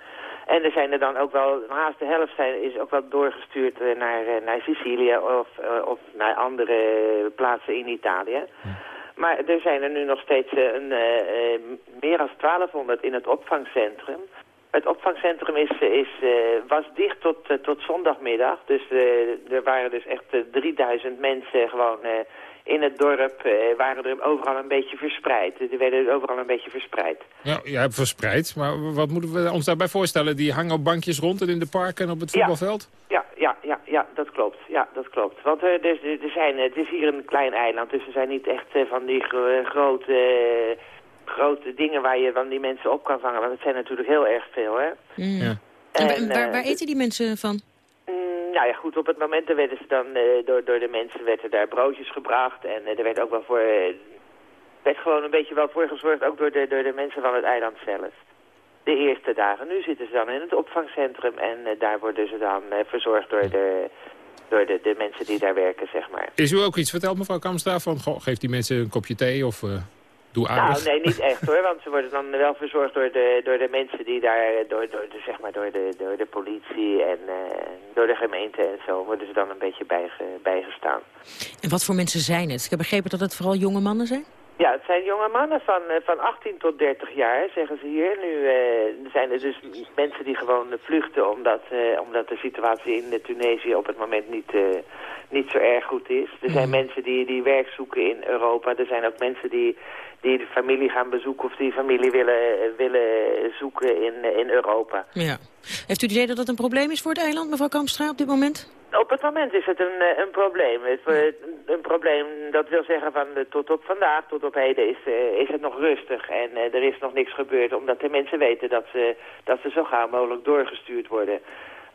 [SPEAKER 29] En er zijn er dan ook wel, naast de helft zijn, is ook wel doorgestuurd naar, naar Sicilië of, of naar andere plaatsen in Italië. Maar er zijn er nu nog steeds een, meer dan 1200 in het opvangcentrum. Het opvangcentrum is, is, uh, was dicht tot, uh, tot zondagmiddag. Dus uh, er waren dus echt 3000 mensen gewoon in het dorp. waren er overal een beetje verspreid. Er werden overal een beetje verspreid.
[SPEAKER 7] Ja, je hebt verspreid. Maar wat moeten we ons daarbij voorstellen? Die hangen op bankjes rond en in de parken en op het voetbalveld?
[SPEAKER 29] Ja, ja, ja, ja, dat klopt. Ja, dat klopt. Want er, er, er zijn, het is hier een klein eiland. Dus er zijn niet echt van die gro grote grote dingen waar je dan die mensen op kan vangen. Want het zijn natuurlijk heel erg veel, hè.
[SPEAKER 6] Mm. Ja. En, en waar, waar, eten die mensen van?
[SPEAKER 29] Mm, nou ja, goed, op het moment werden ze dan uh, door, door de mensen werden daar broodjes gebracht. En uh, er werd ook wel voor, uh, werd gewoon een beetje wel voor gezorgd, ook door de, door de mensen van het eiland zelf. De eerste dagen. Nu zitten ze dan in het opvangcentrum en daar worden ze dan verzorgd door de door de, de mensen die daar werken, zeg maar.
[SPEAKER 7] Is u ook iets verteld, mevrouw Kamstra, van goh, geeft die mensen een kopje thee of... Doe
[SPEAKER 29] nou, nee, niet echt hoor, want ze worden dan wel verzorgd door de, door de mensen die daar, door, door, de, zeg maar, door, de, door de politie en uh, door de gemeente en zo, worden ze dan een beetje bijge, bijgestaan.
[SPEAKER 6] En wat voor mensen zijn het? Ik heb begrepen dat het vooral jonge mannen zijn?
[SPEAKER 29] Ja, het zijn jonge mannen van, van 18 tot 30 jaar, zeggen ze hier. Nu uh, zijn er dus mensen die gewoon vluchten omdat, uh, omdat de situatie in Tunesië op het moment niet, uh, niet zo erg goed is. Er zijn mm. mensen die, die werk zoeken in Europa. Er zijn ook mensen die, die de familie gaan bezoeken of die familie willen, willen zoeken in, in Europa.
[SPEAKER 6] Ja. Heeft u het idee dat dat een probleem is voor het eiland, mevrouw Kampstra, op dit moment?
[SPEAKER 29] Op het moment is het een, een probleem. Het, een probleem, dat wil zeggen van tot op vandaag, tot op heden is, is het nog rustig. En er is nog niks gebeurd, omdat de mensen weten dat ze, dat ze zo gauw mogelijk doorgestuurd worden.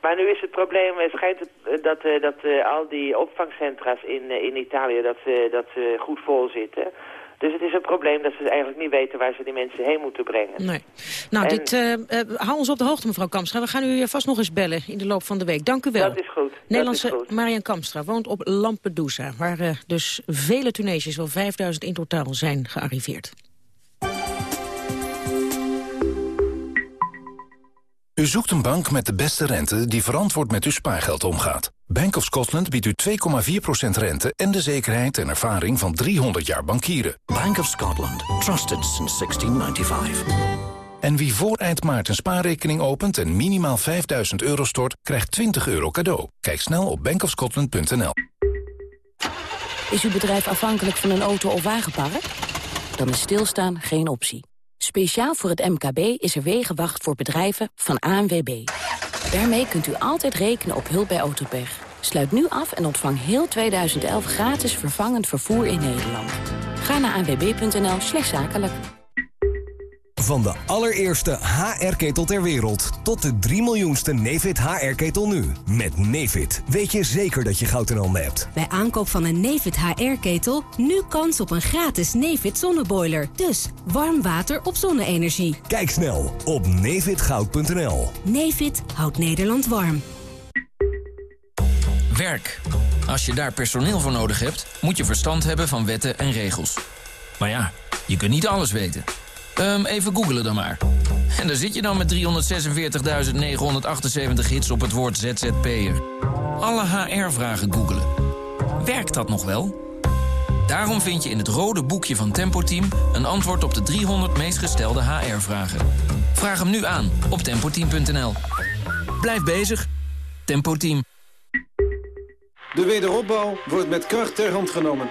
[SPEAKER 29] Maar nu is het probleem, het schijnt dat, uh, dat al die opvangcentra's in, in Italië dat ze, dat ze goed vol zitten. Dus het is een probleem dat ze eigenlijk niet weten waar ze die mensen heen moeten brengen.
[SPEAKER 6] Nee. Nou, en... dit, uh, uh, hou ons op de hoogte, mevrouw Kamstra. We gaan u vast nog eens bellen in de loop van de week. Dank u wel.
[SPEAKER 29] Dat is goed.
[SPEAKER 6] Nederlandse
[SPEAKER 29] dat is goed.
[SPEAKER 6] Marian Kamstra woont op Lampedusa... waar uh, dus vele Tunesiërs, wel 5000 in totaal, zijn gearriveerd.
[SPEAKER 30] U zoekt een bank met de beste rente die verantwoord met uw spaargeld omgaat. Bank of Scotland biedt u 2,4% rente en de zekerheid en ervaring van 300 jaar bankieren.
[SPEAKER 31] Bank of Scotland. Trusted since 1695.
[SPEAKER 30] En wie voor eind maart een spaarrekening opent en minimaal 5000 euro stort, krijgt 20 euro cadeau. Kijk snel op bankofscotland.nl.
[SPEAKER 32] Is uw bedrijf afhankelijk van een auto of wagenpark? Dan is stilstaan geen optie. Speciaal voor het MKB is er Wegenwacht voor bedrijven van ANWB. Daarmee kunt u altijd rekenen op hulp bij Autopech. Sluit nu af en ontvang heel 2011 gratis vervangend vervoer in Nederland. Ga naar anwb.nl slash zakelijk.
[SPEAKER 33] Van de allereerste HR-ketel ter wereld tot de 3 miljoenste Nefit HR-ketel nu. Met Nefit weet je zeker dat je goud in handen hebt.
[SPEAKER 34] Bij aankoop van een Nefit HR-ketel nu kans op een gratis Nefit zonneboiler. Dus warm water op zonne-energie.
[SPEAKER 33] Kijk snel op nefitgoud.nl.
[SPEAKER 34] Nefit houdt Nederland warm.
[SPEAKER 35] Werk. Als je daar personeel voor nodig hebt, moet je verstand hebben van wetten en regels. Maar ja, je kunt niet alles weten. Ehm, even googelen dan maar. En daar zit je dan met 346.978 hits op het woord ZZP'er. Alle HR-vragen googelen. Werkt dat nog wel? Daarom vind je in het rode boekje van Tempo Team... een antwoord op de 300 meest gestelde HR-vragen. Vraag hem nu aan op tempoteam.nl. Blijf bezig. Tempo Team.
[SPEAKER 36] De wederopbouw wordt met kracht ter hand genomen.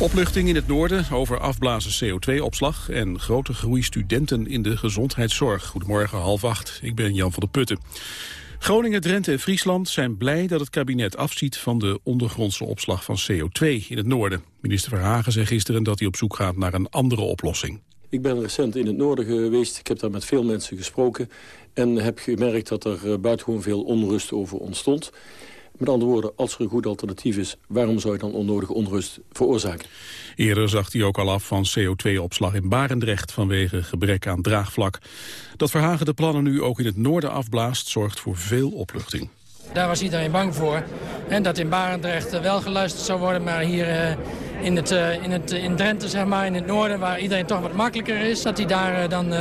[SPEAKER 2] Opluchting in het noorden over afblazen CO2-opslag... en grote groei studenten in de gezondheidszorg. Goedemorgen, half acht. Ik ben Jan van der Putten. Groningen, Drenthe en Friesland zijn blij dat het kabinet afziet... van de ondergrondse opslag van CO2 in het noorden. Minister Verhagen zei gisteren dat hij op zoek gaat naar een andere oplossing.
[SPEAKER 9] Ik ben recent in het noorden geweest. Ik heb daar met veel mensen gesproken. En heb gemerkt dat er eh, buitengewoon veel onrust over ontstond. Met andere woorden, als er een goed alternatief is... waarom zou je dan onnodige onrust veroorzaken?
[SPEAKER 2] Eerder zag hij ook al af van CO2-opslag in Barendrecht... vanwege gebrek aan draagvlak. Dat Verhagen de plannen nu ook in het noorden afblaast... zorgt voor veel opluchting.
[SPEAKER 10] Daar was iedereen bang voor. En dat in Barendrecht wel geluisterd zou worden, maar hier uh, in, het, uh, in, het, in Drenthe, zeg maar, in het noorden, waar iedereen toch wat makkelijker is, dat hij daar uh, dan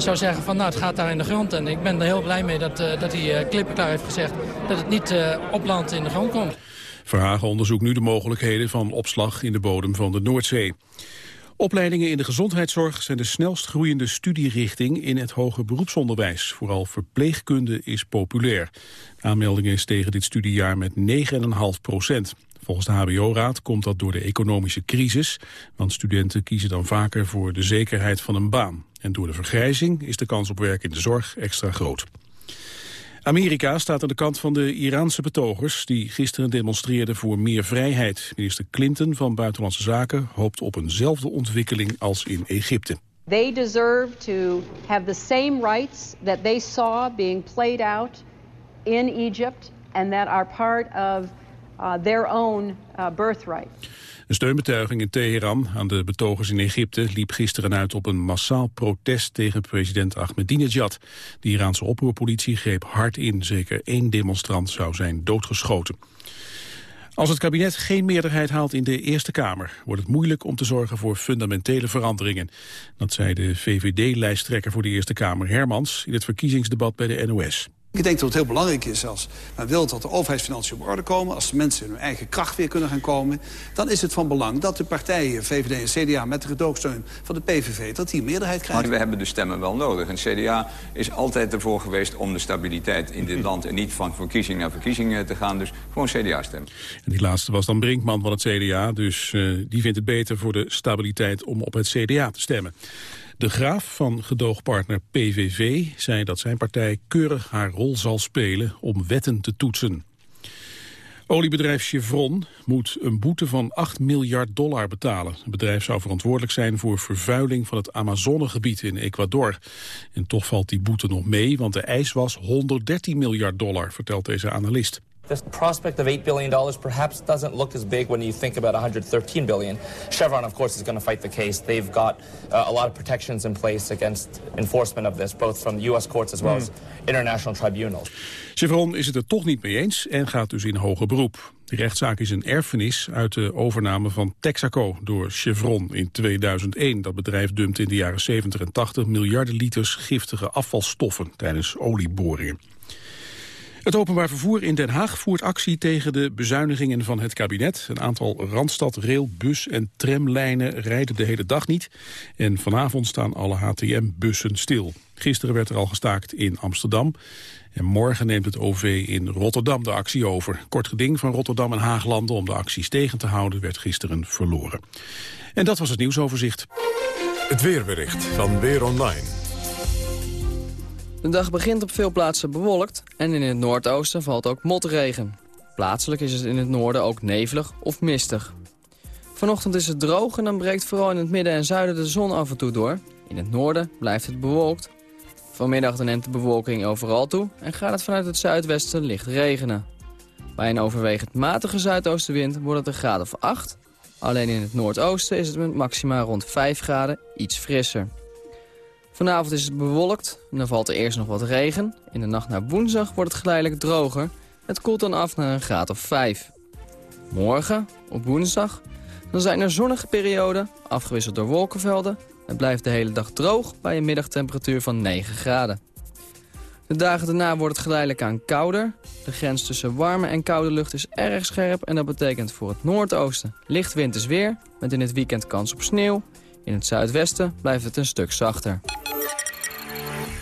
[SPEAKER 10] zou zeggen van nou, het gaat daar in de grond. En ik ben er heel blij mee dat, dat hij klippenklaar heeft gezegd dat het niet op land in de grond komt.
[SPEAKER 2] Verhagen onderzoekt nu de mogelijkheden van opslag in de bodem van de Noordzee. Opleidingen in de gezondheidszorg zijn de snelst groeiende studierichting in het hoger beroepsonderwijs. Vooral verpleegkunde is populair. De aanmeldingen stegen dit studiejaar met 9,5 procent. Volgens de HBO-raad komt dat door de economische crisis, want studenten kiezen dan vaker voor de zekerheid van een baan. En door de vergrijzing is de kans op werk in de zorg extra groot. Amerika staat aan de kant van de Iraanse betogers... die gisteren demonstreerden voor meer vrijheid. Minister Clinton van Buitenlandse Zaken hoopt op eenzelfde ontwikkeling als in Egypte.
[SPEAKER 37] They deserve to have the same rights that they saw being played out in Egypt... and that are part of uh, their own uh, birthright.
[SPEAKER 2] Een steunbetuiging in Teheran aan de betogers in Egypte liep gisteren uit op een massaal protest tegen president Ahmadinejad. De Iraanse oproerpolitie greep hard in. Zeker één demonstrant zou zijn doodgeschoten. Als het kabinet geen meerderheid haalt in de Eerste Kamer... wordt het moeilijk om te zorgen voor fundamentele veranderingen. Dat zei de VVD-lijsttrekker voor de Eerste Kamer Hermans... in het verkiezingsdebat bij de NOS.
[SPEAKER 18] Ik denk dat het heel belangrijk is als men wil dat de overheidsfinanciën op orde komen... als de mensen in hun eigen kracht weer kunnen gaan komen... dan is het van belang dat de partijen, VVD en CDA... met de gedoogsteun van de PVV, dat die een meerderheid krijgen.
[SPEAKER 21] Maar we hebben de stemmen wel nodig. En CDA is altijd ervoor geweest om de stabiliteit in dit land... en niet van verkiezing naar verkiezing te gaan. Dus gewoon CDA stemmen.
[SPEAKER 2] En die laatste was dan Brinkman van het CDA. Dus uh, die vindt het beter voor de stabiliteit om op het CDA te stemmen. De graaf van gedoogpartner PVV zei dat zijn partij keurig haar rol zal spelen om wetten te toetsen. Oliebedrijf Chevron moet een boete van 8 miljard dollar betalen. Het bedrijf zou verantwoordelijk zijn voor vervuiling van het Amazonegebied in Ecuador. En toch valt die boete nog mee, want de eis was 113 miljard dollar, vertelt deze analist.
[SPEAKER 20] The prospect of $8 billion perhaps doesn't look as big when you think about $113 billion. Chevron, of course, is going to fight the case. They've got uh, a lot of protections in place against enforcement of this, both from the U.S. courts as well as hmm. international tribunals.
[SPEAKER 2] Chevron is het er toch niet mee eens en gaat dus in hoger beroep. De rechtszaak is een erfenis uit de overname van Texaco door Chevron in 2001. Dat bedrijf dumpte in de jaren 70 en 80 miljarden liters giftige afvalstoffen tijdens olieboringen. Het openbaar vervoer in Den Haag voert actie tegen de bezuinigingen van het kabinet. Een aantal Randstad, rail, bus en tramlijnen rijden de hele dag niet. En vanavond staan alle HTM-bussen stil. Gisteren werd er al gestaakt in Amsterdam. En morgen neemt het OV in Rotterdam de actie over. Kort geding van Rotterdam en Haaglanden om de acties tegen te houden werd gisteren verloren. En dat was het nieuwsoverzicht.
[SPEAKER 1] Het weerbericht van Weer Online.
[SPEAKER 38] De dag begint op veel plaatsen bewolkt en in het noordoosten valt ook motregen. Plaatselijk is het in het noorden ook nevelig of mistig. Vanochtend is het droog en dan breekt vooral in het midden en zuiden de zon af en toe door. In het noorden blijft het bewolkt. Vanmiddag neemt de bewolking overal toe en gaat het vanuit het zuidwesten licht regenen. Bij een overwegend matige zuidoostenwind wordt het een graad of 8. Alleen in het noordoosten is het met maxima rond 5 graden iets frisser. Vanavond is het bewolkt en dan valt er eerst nog wat regen. In de nacht naar woensdag wordt het geleidelijk droger. Het koelt dan af naar een graad of 5. Morgen, op woensdag, dan zijn er zonnige perioden, afgewisseld door wolkenvelden. Het blijft de hele dag droog bij een middagtemperatuur van 9 graden. De dagen daarna wordt het geleidelijk aan kouder. De grens tussen warme en koude lucht is erg scherp en dat betekent voor het noordoosten licht winters weer... met in het weekend kans op sneeuw. In het zuidwesten blijft het een stuk zachter.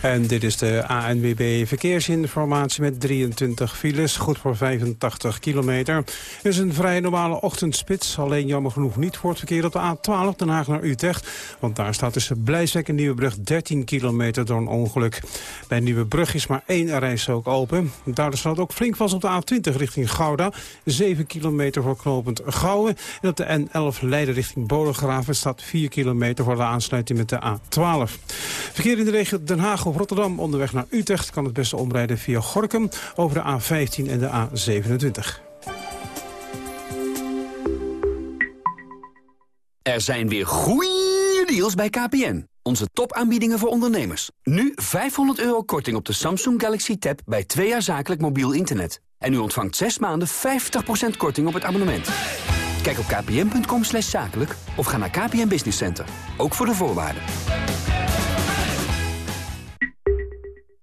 [SPEAKER 3] En dit is de ANWB verkeersinformatie met 23 files, goed voor 85 kilometer. Het is een vrij normale ochtendspits, alleen jammer genoeg niet voor het verkeer op de A12 Den Haag naar Utrecht. Want daar staat tussen Blijswijk en Nieuwebrug 13 kilometer door een ongeluk. Bij Nieuwebrug is maar één reis ook open. Daardoor staat ook flink vast op de A20 richting Gouda, 7 kilometer voor knopend Gouwen. En op de N11 Leiden richting Bodegraven staat 4 kilometer voor de aansluiting met de A12. Verkeer in de regio Den Haag of Rotterdam onderweg naar Utrecht... kan het beste omrijden via Gorkum over de A15 en de A27.
[SPEAKER 17] Er zijn weer goeie deals bij KPN. Onze topaanbiedingen voor ondernemers. Nu 500 euro korting op de Samsung Galaxy Tab bij twee jaar zakelijk mobiel internet. En u ontvangt 6 maanden 50% korting op het abonnement. Kijk op kpn.com zakelijk of ga naar KPN Business Center. Ook voor de voorwaarden.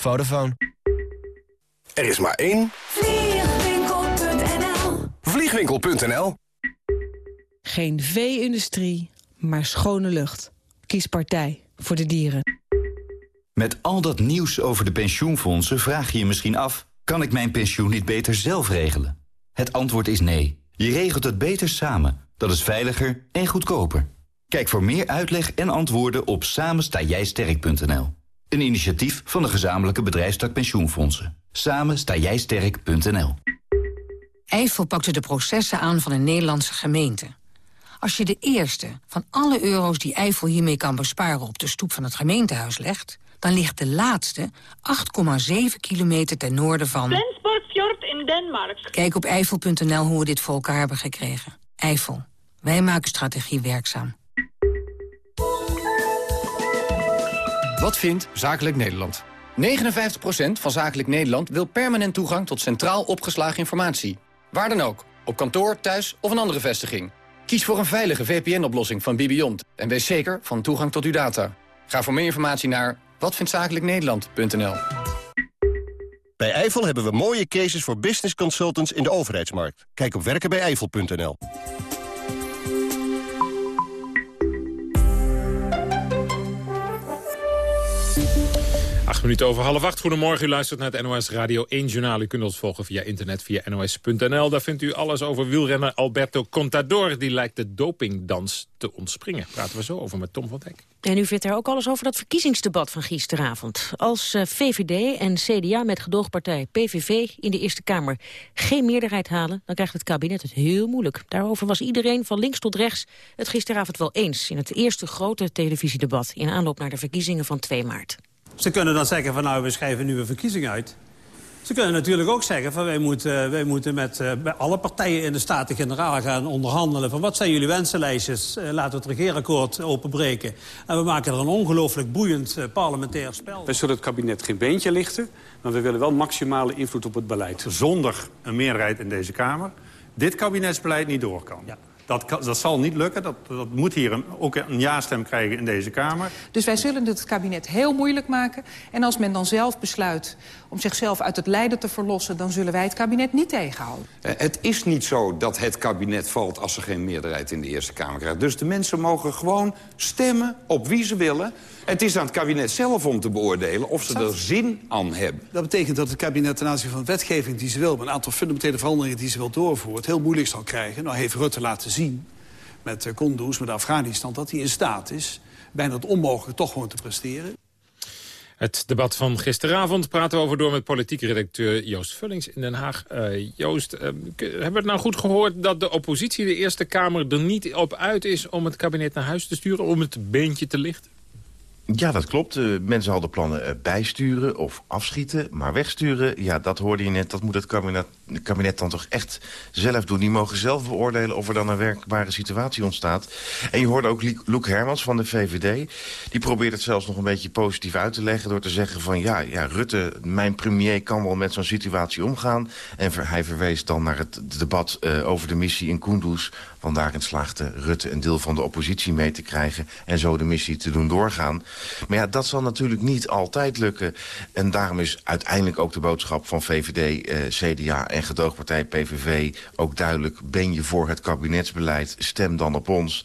[SPEAKER 39] Vodafone.
[SPEAKER 40] Er is maar één. Vliegwinkel.nl Vliegwinkel.nl
[SPEAKER 41] Geen vee-industrie, maar schone lucht. Kies partij voor de dieren.
[SPEAKER 42] Met al dat nieuws over de pensioenfondsen vraag je je misschien af... kan ik mijn pensioen niet beter zelf regelen? Het antwoord is nee. Je regelt het beter samen. Dat is veiliger en goedkoper. Kijk voor meer uitleg en antwoorden op samenstaaijsterk.nl. Een initiatief van de gezamenlijke bedrijfstak pensioenfondsen. Samen sta jij sterk.nl.
[SPEAKER 43] Eiffel pakte de processen aan van een Nederlandse gemeente. Als je de eerste van alle euro's die Eiffel hiermee kan besparen... op de stoep van het gemeentehuis legt... dan ligt de laatste 8,7 kilometer ten noorden van...
[SPEAKER 44] Flensburg in Denemarken.
[SPEAKER 43] Kijk op eiffel.nl hoe we dit voor elkaar hebben gekregen. Eiffel. Wij maken strategie werkzaam.
[SPEAKER 45] Wat vindt Zakelijk Nederland? 59% van Zakelijk Nederland wil permanent toegang tot centraal opgeslagen informatie. Waar dan ook, op kantoor, thuis of een andere vestiging. Kies voor een veilige VPN-oplossing van Bibiont en wees zeker van toegang tot uw data. Ga voor meer informatie naar watvindzakelijknederland.nl.
[SPEAKER 46] Bij Eiffel hebben we mooie cases voor business consultants in de overheidsmarkt. Kijk op werkenbijeiffel.nl.
[SPEAKER 7] Acht minuten over half acht. Goedemorgen, u luistert naar het NOS Radio 1 Journaal. U kunt ons volgen via internet, via nos.nl. Daar vindt u alles over wielrenner Alberto Contador. Die lijkt de dopingdans te ontspringen. Praten we zo over met Tom van Dijk.
[SPEAKER 6] En u vindt daar ook alles over dat verkiezingsdebat van gisteravond. Als eh, VVD en CDA met gedoogpartij PVV in de Eerste Kamer geen meerderheid halen... dan krijgt het kabinet het heel moeilijk. Daarover was iedereen van links tot rechts het gisteravond wel eens... in het eerste grote televisiedebat in aanloop naar de verkiezingen van 2 maart.
[SPEAKER 47] Ze kunnen dan zeggen van nou, we schrijven nieuwe verkiezingen uit.
[SPEAKER 48] Ze kunnen natuurlijk ook zeggen van wij moeten, wij moeten met uh, alle partijen in de Staten-Generaal gaan onderhandelen. Van wat zijn jullie wensenlijstjes? Uh, laten we het regeerakkoord openbreken. En we maken er een ongelooflijk boeiend parlementair spel.
[SPEAKER 49] Wij zullen het kabinet geen beentje lichten. Maar we willen wel maximale invloed op het beleid.
[SPEAKER 50] Zonder een meerderheid in deze Kamer dit kabinetsbeleid niet door kan. Ja. Dat, dat zal niet lukken. Dat, dat moet hier een, ook een ja-stem krijgen in deze Kamer.
[SPEAKER 51] Dus wij zullen het kabinet heel moeilijk maken. En als men dan zelf besluit om zichzelf uit het lijden te verlossen... dan zullen wij het kabinet niet tegenhouden.
[SPEAKER 52] Uh, het is niet zo dat het kabinet valt als er geen meerderheid in de Eerste Kamer krijgt. Dus de mensen mogen gewoon stemmen op wie ze willen. Het is aan het kabinet zelf om te beoordelen of ze er zin aan hebben.
[SPEAKER 18] Dat betekent dat het kabinet ten aanzien van wetgeving die ze wil... met een aantal fundamentele veranderingen die ze wil doorvoeren... het heel moeilijk zal krijgen. Nou heeft Rutte laten zien met uh, Kunduz, met Afghanistan... dat hij in staat is bijna het onmogelijk toch gewoon te presteren.
[SPEAKER 7] Het debat van gisteravond praten we over door met politieke redacteur Joost Vullings in Den Haag. Uh, Joost, uh, hebben we het nou goed gehoord dat de oppositie, de Eerste Kamer, er niet op uit is om het kabinet naar huis te sturen, om het beentje te lichten?
[SPEAKER 53] Ja, dat klopt. Uh, mensen hadden plannen uh, bijsturen of afschieten, maar wegsturen... ja, dat hoorde je net, dat moet het kabinet, kabinet dan toch echt zelf doen. Die mogen zelf beoordelen of er dan een werkbare situatie ontstaat. En je hoorde ook Loek Hermans van de VVD. Die probeert het zelfs nog een beetje positief uit te leggen... door te zeggen van ja, ja Rutte, mijn premier kan wel met zo'n situatie omgaan. En hij verwees dan naar het debat uh, over de missie in Kunduz... Want daarin slaagde Rutte een deel van de oppositie mee te krijgen... en zo de missie te doen doorgaan. Maar ja, dat zal natuurlijk niet altijd lukken. En daarom is uiteindelijk ook de boodschap van VVD, eh, CDA en gedoogpartij PVV... ook duidelijk, ben je voor het kabinetsbeleid, stem dan op ons.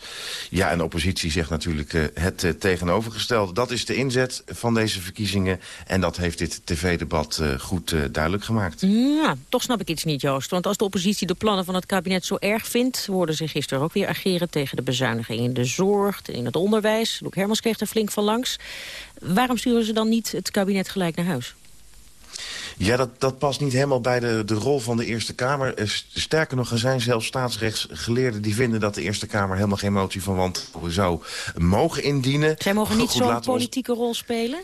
[SPEAKER 53] Ja, en de oppositie zegt natuurlijk uh, het uh, tegenovergestelde. Dat is de inzet van deze verkiezingen. En dat heeft dit tv-debat uh, goed uh, duidelijk gemaakt.
[SPEAKER 6] Ja, toch snap ik iets niet, Joost. Want als de oppositie de plannen van het kabinet zo erg vindt... worden ze gisteren ook weer ageren tegen de bezuiniging in de zorg... in het onderwijs. Loek Hermans kreeg er flink van langs. Waarom sturen ze dan niet het kabinet gelijk naar huis?
[SPEAKER 53] Ja, dat, dat past niet helemaal bij de, de rol van de Eerste Kamer. Sterker nog, er zijn zelfs staatsrechtsgeleerden die vinden dat de Eerste Kamer helemaal geen motie van wantrouwen zou mogen indienen.
[SPEAKER 6] Zij mogen niet zo'n politieke rol spelen?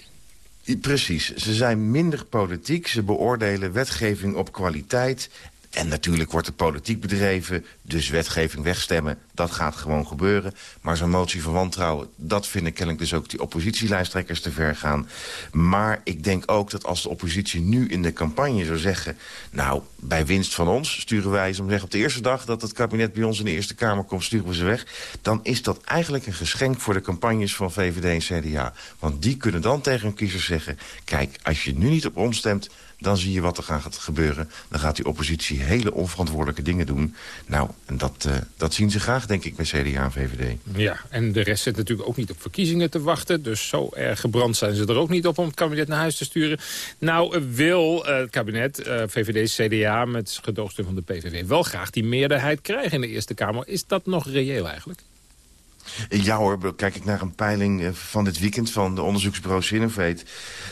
[SPEAKER 53] Precies. Ze zijn minder politiek. Ze beoordelen wetgeving op kwaliteit en natuurlijk wordt de politiek bedreven, dus wetgeving wegstemmen. Dat gaat gewoon gebeuren. Maar zo'n motie van wantrouwen, dat vinden kennelijk dus ook die oppositielijsttrekkers te ver gaan. Maar ik denk ook dat als de oppositie nu in de campagne zou zeggen... nou, bij winst van ons sturen wij ze om zeggen op de eerste dag... dat het kabinet bij ons in de Eerste Kamer komt, sturen we ze weg. Dan is dat eigenlijk een geschenk voor de campagnes van VVD en CDA. Want die kunnen dan tegen hun kiezers zeggen... kijk, als je nu niet op ons stemt dan zie je wat er gaat gebeuren. Dan gaat die oppositie hele onverantwoordelijke dingen doen. Nou, en dat, uh, dat zien ze graag, denk ik, bij CDA en VVD.
[SPEAKER 7] Ja, en de rest zit natuurlijk ook niet op verkiezingen te wachten. Dus zo erg gebrand zijn ze er ook niet op om het kabinet naar huis te sturen. Nou wil uh, het kabinet, VVD, CDA met gedoogsteun van de PVV... wel graag die meerderheid krijgen in de Eerste Kamer. Is dat nog reëel eigenlijk?
[SPEAKER 53] Ja hoor, kijk ik naar een peiling van dit weekend van de onderzoeksbureau Sinovate.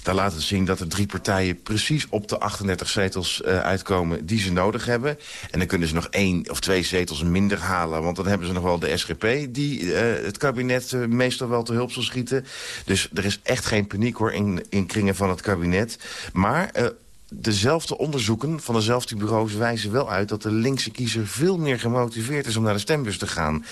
[SPEAKER 53] Daar laat het zien dat er drie partijen precies op de 38 zetels uh, uitkomen die ze nodig hebben. En dan kunnen ze nog één of twee zetels minder halen. Want dan hebben ze nog wel de SGP die uh, het kabinet meestal wel te hulp zal schieten. Dus er is echt geen paniek hoor in, in kringen van het kabinet. Maar dezelfde onderzoeken van dezelfde bureaus wijzen wel uit... dat de linkse kiezer veel meer gemotiveerd is om naar de stembus te gaan.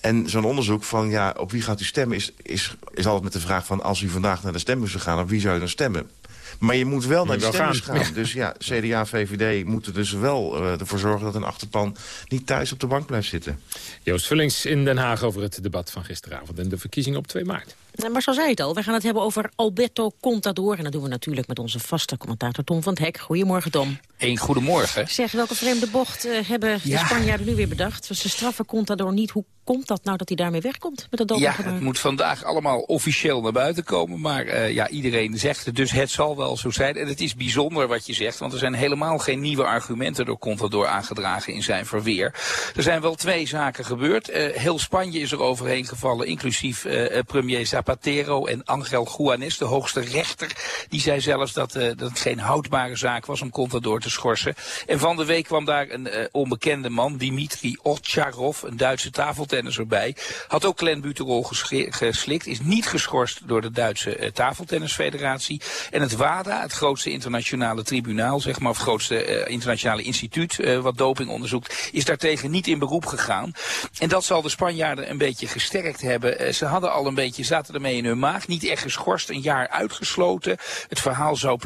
[SPEAKER 53] En zo'n onderzoek van ja, op wie gaat u stemmen... Is, is, is altijd met de vraag van als u vandaag naar de stembus zou gaan... op wie zou u dan stemmen? Maar je moet wel naar de stembus gaan. gaan. Dus ja, CDA, VVD moeten dus wel uh, ervoor zorgen... dat een achterpan niet thuis op de bank blijft zitten.
[SPEAKER 7] Joost Vullings in Den Haag over het debat van gisteravond... en de verkiezingen op 2 maart.
[SPEAKER 6] Maar zo zei het al, we gaan het hebben over Alberto Contador. En dat doen we natuurlijk met onze vaste commentator Tom van het Hek. Goedemorgen, Tom.
[SPEAKER 54] Een goedemorgen.
[SPEAKER 6] Zeg, welke vreemde bocht uh, hebben ja. de Spanjaarden nu weer bedacht? Ze straffen Contador niet. Hoe komt dat nou dat hij daarmee wegkomt met dat
[SPEAKER 54] Ja, het moet vandaag allemaal officieel naar buiten komen. Maar uh, ja, iedereen zegt het, dus het zal wel zo zijn. En het is bijzonder wat je zegt, want er zijn helemaal geen nieuwe argumenten door Contador aangedragen in zijn verweer. Er zijn wel twee zaken gebeurd. Uh, heel Spanje is er overheen gevallen, inclusief premier Zapatero Zapatero en Angel Juanes, de hoogste rechter, die zei zelfs dat, uh, dat het geen houdbare zaak was om Contador te schorsen. En van de week kwam daar een uh, onbekende man, Dimitri Otcharov, een Duitse tafeltennisser bij. Had ook clenbuterol geslikt, is niet geschorst door de Duitse uh, tafeltennisfederatie. En het WADA, het grootste internationale tribunaal, zeg maar, of het grootste internationale instituut wat doping onderzoekt, is daartegen niet in beroep gegaan. En dat zal de Spanjaarden een beetje gesterkt hebben. ze hadden al een beetje, zaten ermee in hun maag, niet echt geschorst, een jaar uitgesloten. Het verhaal zou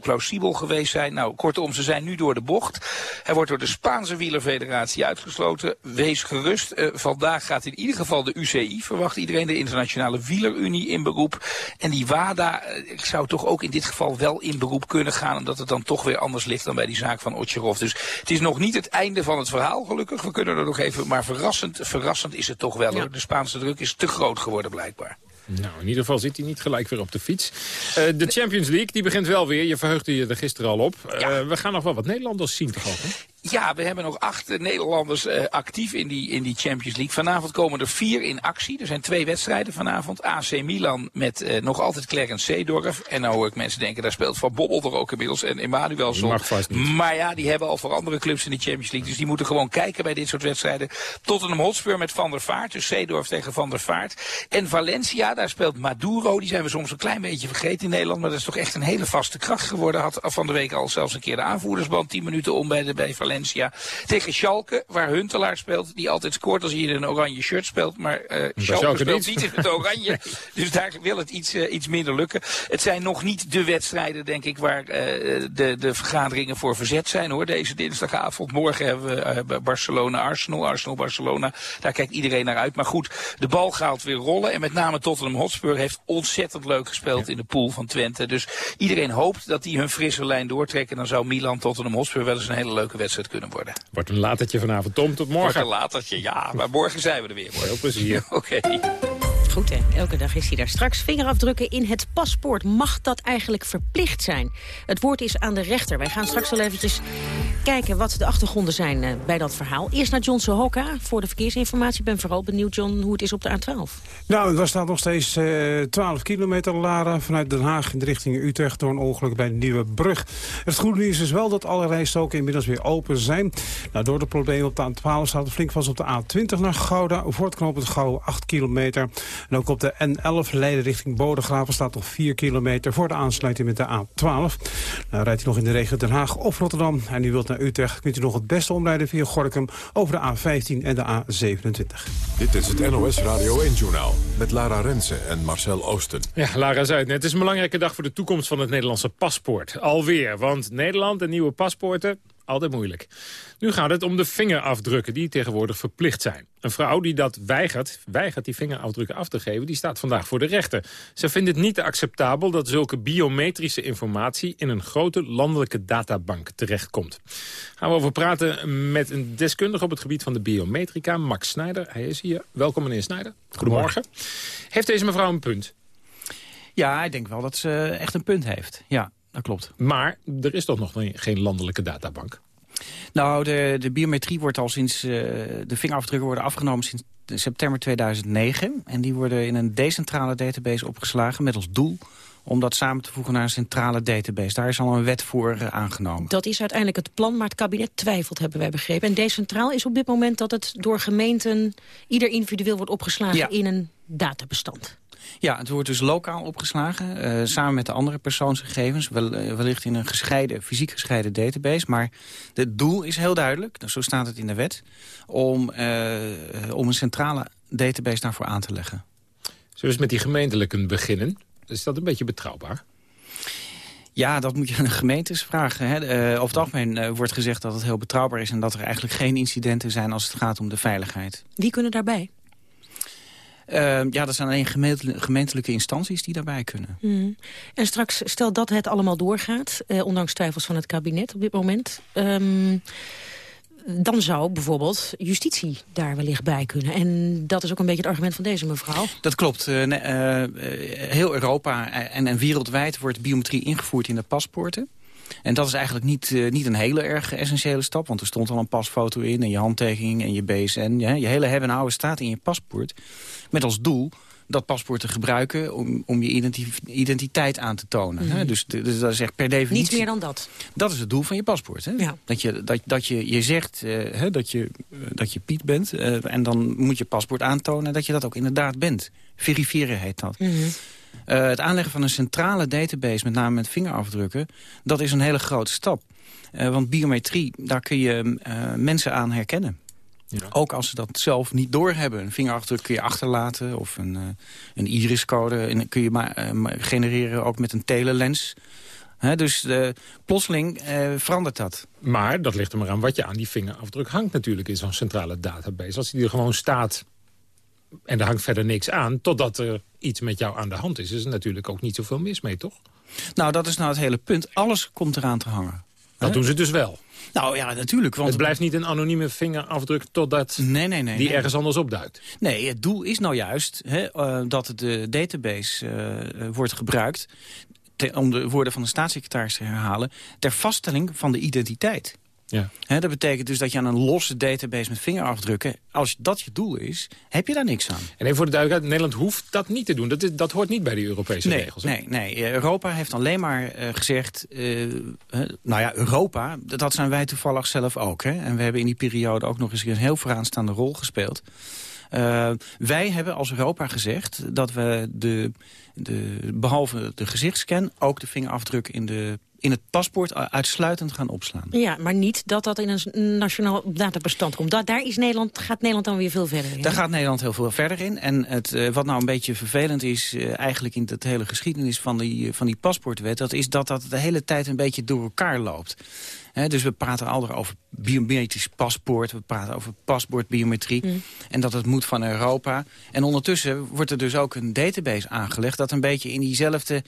[SPEAKER 54] plausibel geweest zijn. Nou, kortom, ze zijn nu door de bocht. Hij wordt door de Spaanse wielerfederatie uitgesloten. Wees gerust. Uh, vandaag gaat in ieder geval de UCI, verwacht iedereen, de Internationale Wielerunie in beroep. En die WADA uh, zou toch ook in dit geval wel in beroep kunnen gaan. Omdat het dan toch weer anders ligt dan bij die zaak van Otjerov. Dus het is nog niet het einde van het verhaal, gelukkig. We kunnen er nog even, maar verrassend, verrassend is het toch wel. Ja. Hoor. De Spaanse druk is te groot geworden blijkbaar.
[SPEAKER 7] Nou, in ieder geval zit hij niet gelijk weer op de fiets. Uh, de Champions League, die begint wel weer. Je verheugde je er gisteren al op. Uh, ja. We gaan nog wel wat Nederlanders zien toch ook?
[SPEAKER 54] Ja, we hebben nog acht Nederlanders uh, actief in die, in die Champions League. Vanavond komen er vier in actie. Er zijn twee wedstrijden vanavond. AC Milan met uh, nog altijd Clarence Seedorf. En nou hoor ik mensen denken, daar speelt Van Bobbel er ook inmiddels. En Emmanuelson. Maar ja, die hebben al voor andere clubs in de Champions League. Dus die moeten gewoon kijken bij dit soort wedstrijden. Tottenham Hotspur met Van der Vaart. Dus Seedorf tegen Van der Vaart. En Valencia, daar speelt Maduro. Die zijn we soms een klein beetje vergeten in Nederland. Maar dat is toch echt een hele vaste kracht geworden. Had van de week al zelfs een keer de aanvoerdersband 10 minuten om bij, de, bij Valencia. Tegen Schalke, waar Huntelaar speelt, die altijd scoort als hij in een oranje shirt speelt. Maar uh, Schalke, Schalke speelt niet in het oranje, *laughs* *laughs* dus daar wil het iets, uh, iets minder lukken. Het zijn nog niet de wedstrijden, denk ik, waar uh, de, de vergaderingen voor verzet zijn. hoor. Deze dinsdagavond, morgen hebben we Barcelona-Arsenal, Arsenal-Barcelona. Daar kijkt iedereen naar uit. Maar goed, de bal gaat weer rollen. En met name Tottenham Hotspur heeft ontzettend leuk gespeeld ja. in de pool van Twente. Dus iedereen hoopt dat die hun frisse lijn doortrekken. Dan zou Milan Tottenham Hotspur wel eens een hele leuke wedstrijd kunnen worden.
[SPEAKER 7] Wordt een latertje vanavond. Tom, tot morgen.
[SPEAKER 54] Wordt een latertje, ja. Maar morgen zijn we er weer.
[SPEAKER 7] Veel plezier. *laughs*
[SPEAKER 54] Oké. Okay.
[SPEAKER 6] Elke dag is hij daar. Straks vingerafdrukken in het paspoort. Mag dat eigenlijk verplicht zijn? Het woord is aan de rechter. Wij gaan straks wel eventjes kijken wat de achtergronden zijn uh, bij dat verhaal. Eerst naar John Sohoka voor de verkeersinformatie. Ik ben vooral benieuwd, John, hoe het is op de A12.
[SPEAKER 55] Nou, er staat nog steeds uh, 12 kilometer, Lara, vanuit Den Haag in de richting Utrecht... door een ongeluk bij de Nieuwe Brug. Het goede nieuws is wel dat alle rijstoken inmiddels weer open zijn. Nou, door de problemen op de A12 staat het flink vast op de A20 naar Gouda. Voortknopend Gouda 8 kilometer. En ook op de N11 Leiden richting Bodegraven staat nog 4 kilometer voor de aansluiting met de A12. Nou, rijdt u nog in de regio Den Haag of Rotterdam en u wilt naar Utrecht... kunt u nog het beste omrijden via Gorkum over de A15 en de A27.
[SPEAKER 56] Dit is het NOS Radio 1-journaal met Lara Rensen en Marcel Oosten.
[SPEAKER 7] Ja, Lara zei het net. Het is een belangrijke dag voor de toekomst van het Nederlandse paspoort. Alweer, want Nederland en nieuwe paspoorten altijd moeilijk. Nu gaat het om de vingerafdrukken die tegenwoordig verplicht zijn. Een vrouw die dat weigert, weigert die vingerafdrukken af te geven... die staat vandaag voor de rechter. Ze vindt het niet acceptabel dat zulke biometrische informatie... in een grote landelijke databank terechtkomt. Gaan we over praten met een deskundige op het gebied van de biometrica... Max Snijder. Hij is hier. Welkom meneer Snijder. Goedemorgen. Heeft deze mevrouw een punt?
[SPEAKER 57] Ja, ik denk wel dat ze echt een punt heeft. Ja, dat klopt.
[SPEAKER 7] Maar er is toch nog geen landelijke databank?
[SPEAKER 57] Nou, de, de biometrie wordt al sinds... Uh, de vingerafdrukken worden afgenomen sinds september 2009. En die worden in een decentrale database opgeslagen met als doel om dat samen te voegen naar een centrale database. Daar is al een wet voor uh, aangenomen.
[SPEAKER 6] Dat is uiteindelijk het plan, maar het kabinet twijfelt, hebben wij begrepen. En decentraal is op dit moment dat het door gemeenten... ieder individueel wordt opgeslagen ja. in een databestand.
[SPEAKER 57] Ja, het wordt dus lokaal opgeslagen, uh, samen met de andere persoonsgegevens. Wel, uh, wellicht in een gescheiden, fysiek gescheiden database. Maar het doel is heel duidelijk, zo staat het in de wet... om, uh, om een centrale database daarvoor aan te leggen.
[SPEAKER 7] Zullen we eens met die gemeentelijke beginnen? Is dat een beetje betrouwbaar?
[SPEAKER 57] Ja, dat moet je aan de gemeentes vragen. Hè. Uh, over het algemeen uh, wordt gezegd dat het heel betrouwbaar is... en dat er eigenlijk geen incidenten zijn als het gaat om de veiligheid.
[SPEAKER 6] Wie kunnen daarbij?
[SPEAKER 57] Uh, ja, dat zijn alleen gemeentelijke, instanties die daarbij kunnen.
[SPEAKER 6] Mm. En straks, stel dat het allemaal doorgaat, uh, ondanks twijfels van het kabinet op dit moment... Um, dan zou bijvoorbeeld justitie daar wellicht bij kunnen. En dat is ook een beetje het argument van deze mevrouw.
[SPEAKER 57] Dat klopt. Uh, uh, heel Europa en, en wereldwijd wordt biometrie ingevoerd in de paspoorten. En dat is eigenlijk niet, uh, niet een hele erg essentiële stap. Want er stond al een pasfoto in en je handtekening en je BSN. Ja, je hele hebben en houden staat in je paspoort. Met als doel dat paspoort te gebruiken om, om je identiteit aan te tonen. hè?
[SPEAKER 6] Mhm.
[SPEAKER 57] Dus, dus dat is echt per definitie...
[SPEAKER 6] Niets meer dan dat.
[SPEAKER 57] Dat is het doel van je paspoort. Hè? Dat, je, dat, dat je, je zegt eh, hè, dat, je, eh, dat je Piet bent. eh, en dan moet je paspoort aantonen dat je dat ook inderdaad bent. Verifiëren heet dat.
[SPEAKER 6] Mhm.
[SPEAKER 57] Eh, het aanleggen van een centrale database, met name met vingerafdrukken... dat is een hele grote stap. Eh, want biometrie, daar kun je eh, mensen aan herkennen. Ook als ze dat zelf niet doorhebben. Een vingerafdruk kun je achterlaten of een, een iriscode en kun je maar, genereren ook met een telelens. Hè, dus plotseling eh, verandert dat.
[SPEAKER 7] Maar dat ligt er maar aan wat je aan die vingerafdruk hangt natuurlijk in zo'n centrale database. Als die er gewoon staat en er hangt verder niks aan... totdat er iets met jou aan de hand is, is er natuurlijk ook niet zoveel mis mee, toch?
[SPEAKER 57] Nou, dat is nou het hele punt. Alles komt eraan te hangen.
[SPEAKER 7] Dat doen ze dus wel.
[SPEAKER 57] Nou ja, natuurlijk. Want
[SPEAKER 7] Het blijft niet een anonieme vingerafdruk totdat
[SPEAKER 57] nee, nee, nee,
[SPEAKER 7] die ergens anders opduikt.
[SPEAKER 57] Nee, het doel is nou juist hè, eh, dat de database eh, wordt gebruikt... te- om de woorden van de staatssecretaris te herhalen... ter vaststelling van de identiteit.
[SPEAKER 7] Ja.
[SPEAKER 57] Dat betekent dus dat je aan een losse database met vingerafdrukken... als dat je doel is, heb je daar niks aan.
[SPEAKER 7] En even voor de duidelijkheid, Nederland hoeft dat niet te doen. Dat, is, dat hoort niet bij die Europese
[SPEAKER 57] Nee,
[SPEAKER 7] regels. hè?
[SPEAKER 57] nee, nee. Eh, Europa heeft alleen maar eh, gezegd... eh, nou ja, Europa, dat zijn wij toevallig zelf ook. Hè? En we hebben in die periode ook nog eens een heel vooraanstaande rol gespeeld. Wij hebben als Europa gezegd dat we de, de, behalve de gezichtscan... ook de vingerafdruk in, de, in het paspoort uitsluitend gaan opslaan.
[SPEAKER 6] Ja, maar niet dat dat in een nationaal databestand komt. Da daar is Nederland, gaat Nederland dan weer veel verder in.
[SPEAKER 57] Daar gaat Nederland heel veel verder in. En het, eh, wat nou een beetje vervelend is, eh, eigenlijk in het hele geschiedenis van die, van die paspoortwet... dat is dat dat de hele tijd een beetje door elkaar loopt. Hè, dus we praten al over biometrisch paspoort, we praten over paspoortbiometrie... en dat het moet van Europa. En ondertussen wordt er dus ook een database aangelegd... dat een beetje in diezelfde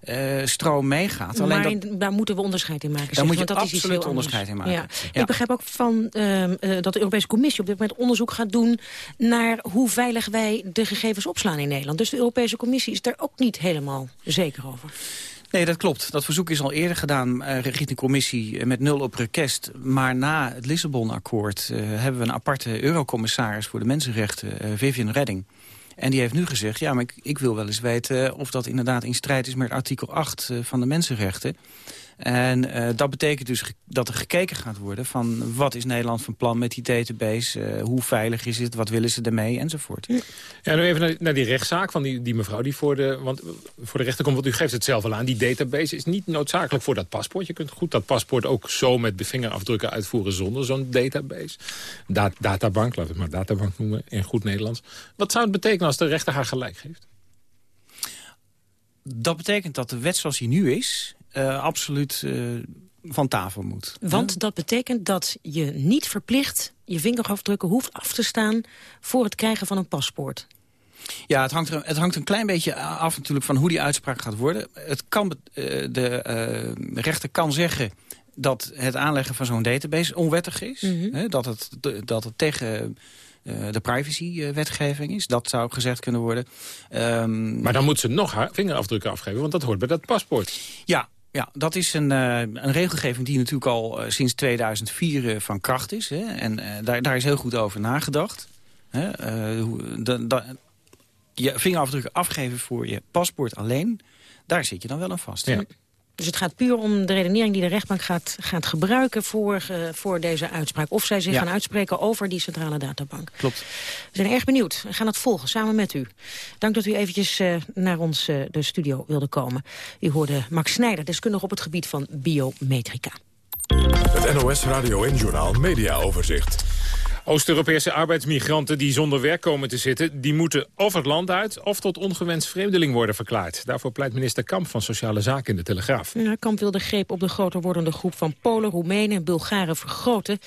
[SPEAKER 57] eh, stroom meegaat. Alleen
[SPEAKER 6] maar
[SPEAKER 57] dat,
[SPEAKER 6] in- daar moeten we onderscheid in maken.
[SPEAKER 57] Daar
[SPEAKER 6] zeg,
[SPEAKER 57] moet je
[SPEAKER 6] want dat is iets
[SPEAKER 57] absoluut
[SPEAKER 6] heel
[SPEAKER 57] onderscheid in maken.
[SPEAKER 6] Ja.
[SPEAKER 57] Ja.
[SPEAKER 6] Ik begrijp ook van ehm, eh, dat de Europese Commissie op dit moment onderzoek gaat doen... naar hoe veilig wij de gegevens opslaan in Nederland. Dus de Europese Commissie is daar ook niet helemaal zeker over.
[SPEAKER 57] Nee, dat klopt. Dat verzoek is al eerder gedaan uh, richting de commissie eh, met nul op request. Maar na het Lissabon-akkoord uh, hebben we een aparte eurocommissaris voor de mensenrechten, uh, Vivian Redding. En die heeft nu gezegd, ja, maar ik, ik wil wel eens weten of dat inderdaad in strijd is met artikel 8 uh, van de mensenrechten. En uh, dat betekent dus dat er gekeken gaat worden van wat is Nederland van plan met die database, uh, hoe veilig is het, wat willen ze ermee enzovoort.
[SPEAKER 7] Ja, nu even naar, naar die rechtszaak van die, die mevrouw die voor de, want voor de rechter komt, want u geeft het zelf al aan, die database is niet noodzakelijk voor dat paspoort. Je kunt goed dat paspoort ook zo met de vingerafdrukken uitvoeren zonder zo'n database. Da databank, laten we het maar databank noemen in goed Nederlands. Wat zou het betekenen als de rechter haar gelijk geeft?
[SPEAKER 57] Dat betekent dat de wet zoals die nu is, uh, absoluut uh, van tafel moet.
[SPEAKER 6] Want dat betekent dat je niet verplicht je vingerafdrukken hoeft af te staan... voor het krijgen van een paspoort.
[SPEAKER 57] Ja, het hangt, er, het hangt een klein beetje af natuurlijk van hoe die uitspraak gaat worden. Het kan, uh, de uh, rechter kan zeggen dat het aanleggen van zo'n database onwettig is.
[SPEAKER 6] Mhm.
[SPEAKER 57] Mm -hmm. hè, dat, het, dat het tegen... Uh, de privacywetgeving is. Dat zou gezegd kunnen worden. Um,
[SPEAKER 7] maar dan moet ze nog haar vingerafdrukken afgeven, want dat hoort bij dat paspoort.
[SPEAKER 57] Ja, ja, dat is een, uh, een regelgeving die natuurlijk al uh, sinds 2004 uh, van kracht is. Hè? En daar, daar is heel goed over nagedacht. Hè? Je vingerafdrukken afgeven voor je paspoort alleen, daar zit je dan wel aan vast.
[SPEAKER 6] Ja. Dus het gaat puur om de redenering die de rechtbank gaat, gaat gebruiken voor, uh, voor deze uitspraak. Of zij zich
[SPEAKER 57] Ja.
[SPEAKER 6] gaan uitspreken over die centrale databank.
[SPEAKER 57] Klopt.
[SPEAKER 6] We zijn erg benieuwd. We gaan het volgen samen met u. Dank dat u eventjes uh, naar ons uh, de studio wilde komen. U hoorde Max Snijder, deskundige op het gebied van biometrica.
[SPEAKER 56] Het NOS Radio en Journaal Media Overzicht.
[SPEAKER 7] Oost-Europese arbeidsmigranten die zonder werk komen te zitten... die moeten of het land uit of tot ongewenst vreemdeling worden verklaard. Daarvoor pleit minister Kamp van Sociale Zaken in de Telegraaf.
[SPEAKER 6] Ja, Kamp wil de greep op de groter wordende groep van Polen, Roemenen en Bulgaren vergroten.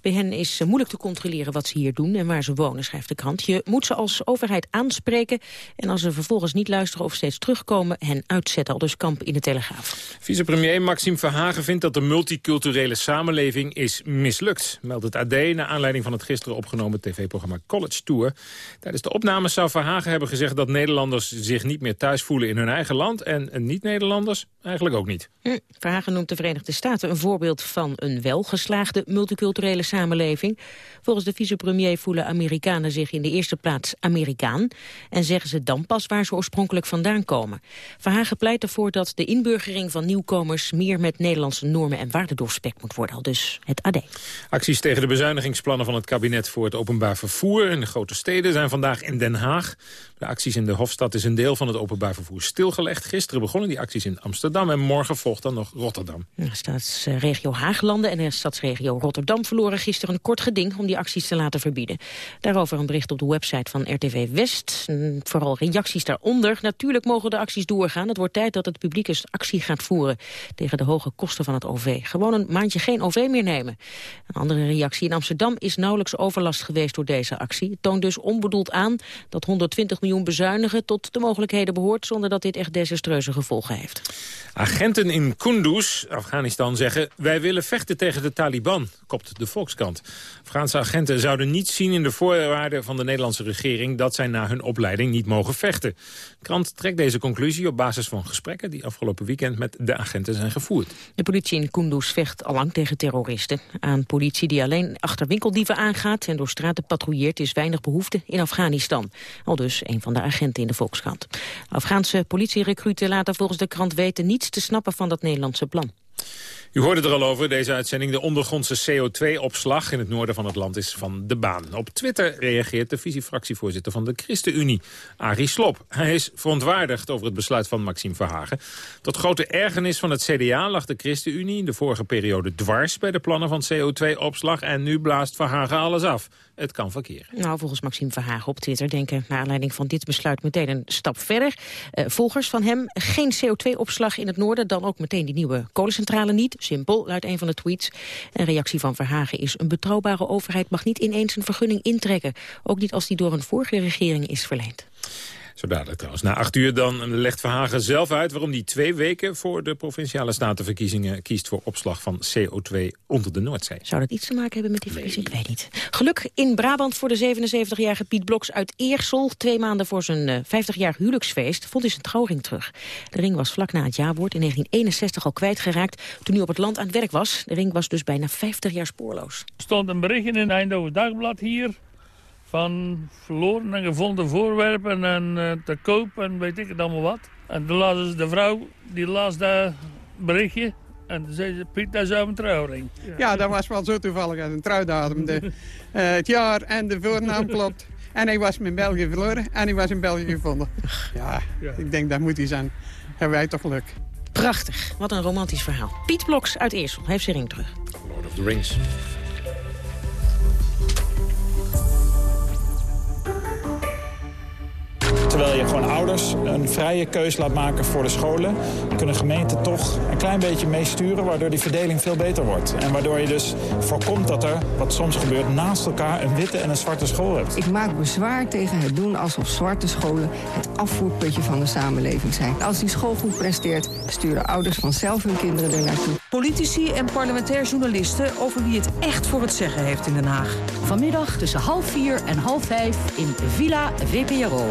[SPEAKER 6] Bij hen is moeilijk te controleren wat ze hier doen en waar ze wonen, schrijft de krant. Je moet ze als overheid aanspreken en als ze vervolgens niet luisteren of steeds terugkomen... hen uitzetten, al dus Kamp in de Telegraaf.
[SPEAKER 7] Vicepremier Maxime Verhagen vindt dat de multiculturele samenleving is mislukt. Meldt het AD naar aanleiding van het gisteren opgenomen tv-programma College Tour. Tijdens de opnames zou Verhagen hebben gezegd dat Nederlanders zich niet meer thuis voelen in hun eigen land. En niet-Nederlanders eigenlijk ook niet.
[SPEAKER 6] Hm. Verhagen noemt de Verenigde Staten een voorbeeld van een welgeslaagde multiculturele samenleving. Volgens de vicepremier voelen Amerikanen zich in de eerste plaats Amerikaan. En zeggen ze dan pas waar ze oorspronkelijk vandaan komen. Verhagen pleit ervoor dat de inburgering van nieuwkomers meer met Nederlandse normen en waarden doorspekt moet worden. Al dus het AD.
[SPEAKER 7] Acties tegen de bezuinigingsplannen van het kabinet voor het openbaar vervoer in de grote steden zijn vandaag in Den Haag. De acties in de Hofstad is een deel van het openbaar vervoer stilgelegd. Gisteren begonnen die acties in Amsterdam en morgen volgt dan nog Rotterdam.
[SPEAKER 6] De staatsregio Haaglanden en de stadsregio Rotterdam verloren gisteren een kort geding om die acties te laten verbieden. Daarover een bericht op de website van RTV West. Vooral reacties daaronder. Natuurlijk mogen de acties doorgaan. Het wordt tijd dat het publiek eens actie gaat voeren tegen de hoge kosten van het OV. Gewoon een maandje geen OV meer nemen. Een andere reactie in Amsterdam is nauwelijks overlast geweest door deze actie. Het toont dus onbedoeld aan dat 120 miljoen bezuinigen tot de mogelijkheden behoort... zonder dat dit echt desastreuze gevolgen heeft.
[SPEAKER 7] Agenten in Kunduz, Afghanistan, zeggen... wij willen vechten tegen de Taliban, kopt de Volkskrant. Afghaanse agenten zouden niet zien in de voorwaarden van de Nederlandse regering... dat zij na hun opleiding niet mogen vechten. De krant trekt deze conclusie op basis van gesprekken... die afgelopen weekend met de agenten zijn gevoerd.
[SPEAKER 6] De politie in Kunduz vecht allang tegen terroristen. Aan politie die alleen achter winkeldieven aangaat... en door straten patrouilleert is weinig behoefte in Afghanistan. Al dus een van de agenten in de Volkskrant. Afghaanse politierecruten laten volgens de krant weten... niets te snappen van dat Nederlandse plan.
[SPEAKER 7] U hoorde er al over, deze uitzending. De ondergrondse CO2-opslag in het noorden van het land is van de baan. Op Twitter reageert de visiefractievoorzitter van de ChristenUnie, Arie Slop. Hij is verontwaardigd over het besluit van Maxime Verhagen. Tot grote ergernis van het CDA lag de ChristenUnie in de vorige periode dwars bij de plannen van CO2-opslag. En nu blaast Verhagen alles af. Het kan verkeren.
[SPEAKER 6] Nou, volgens Maxime Verhagen op Twitter denken naar aanleiding van dit besluit meteen een stap verder. Uh, volgers van hem geen CO2-opslag in het noorden, dan ook meteen die nieuwe kolencentrale niet. Simpel, luidt een van de tweets. Een reactie van Verhagen is... een betrouwbare overheid mag niet ineens een vergunning intrekken. Ook niet als die door een vorige regering is verleend.
[SPEAKER 7] Zo dadelijk trouwens. Na acht uur dan legt Verhagen zelf uit waarom hij twee weken voor de provinciale statenverkiezingen kiest voor opslag van CO2 onder de Noordzee.
[SPEAKER 6] Zou dat iets te maken hebben met die verkiezing? Ik weet niet. Geluk in Brabant voor de 77-jarige Piet Bloks uit Eersel. Twee maanden voor zijn 50-jarig huwelijksfeest vond hij zijn trouwring terug. De ring was vlak na het jaarwoord in 1961 al kwijtgeraakt toen hij op het land aan het werk was. De ring was dus bijna 50 jaar spoorloos.
[SPEAKER 58] Er stond een berichtje in Eindhoven Dagblad hier van verloren en gevonden voorwerpen en uh, te koop en weet ik het allemaal wat. En toen las de vrouw, die las dat berichtje en toen zei ze, Piet, dat is een trouwring.
[SPEAKER 59] Ja. ja, dat was wel zo toevallig als een trouwdatum. De, uh, het jaar en de voornaam *laughs* klopt. En hij was in België verloren en hij was in België gevonden. Ja, ja. ik denk dat moet hij zijn. Hebben wij toch geluk.
[SPEAKER 6] Prachtig, wat een romantisch verhaal. Piet Bloks uit Eersel heeft zijn ring terug.
[SPEAKER 7] Lord of the Rings.
[SPEAKER 60] Terwijl je gewoon ouders een vrije keus laat maken voor de scholen... kunnen gemeenten toch een klein beetje meesturen... waardoor die verdeling veel beter wordt. En waardoor je dus voorkomt dat er, wat soms gebeurt... naast elkaar een witte en een zwarte school hebt.
[SPEAKER 61] Ik maak bezwaar tegen het doen alsof zwarte scholen... het afvoerputje van de samenleving zijn. Als die school goed presteert, sturen ouders vanzelf hun kinderen er naartoe.
[SPEAKER 62] Politici en parlementair journalisten over wie het echt voor het zeggen heeft in Den Haag.
[SPEAKER 63] Vanmiddag tussen half vier en half vijf in Villa VPRO.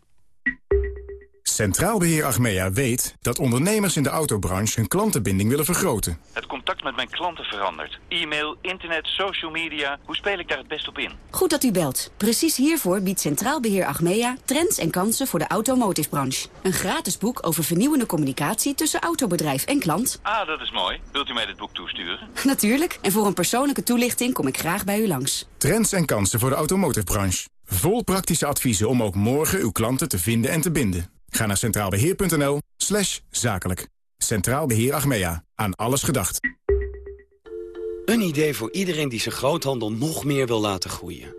[SPEAKER 64] Centraal Beheer Achmea weet dat ondernemers in de autobranche hun klantenbinding willen vergroten.
[SPEAKER 65] Het contact met mijn klanten verandert. E-mail, internet, social media. Hoe speel ik daar het best op in?
[SPEAKER 63] Goed dat u belt. Precies hiervoor biedt Centraal Beheer Achmea trends en kansen voor de automotive-branche. Een gratis boek over vernieuwende communicatie tussen autobedrijf en klant.
[SPEAKER 65] Ah, dat is mooi. Wilt u mij dit boek toesturen? *laughs*
[SPEAKER 63] Natuurlijk. En voor een persoonlijke toelichting kom ik graag bij u langs.
[SPEAKER 64] Trends en kansen voor de automotive-branche. Vol praktische adviezen om ook morgen uw klanten te vinden en te binden. Ga naar centraalbeheer.nl slash zakelijk. Centraal Beheer Achmea. Aan alles gedacht.
[SPEAKER 66] Een idee voor iedereen die zijn groothandel nog meer wil laten groeien.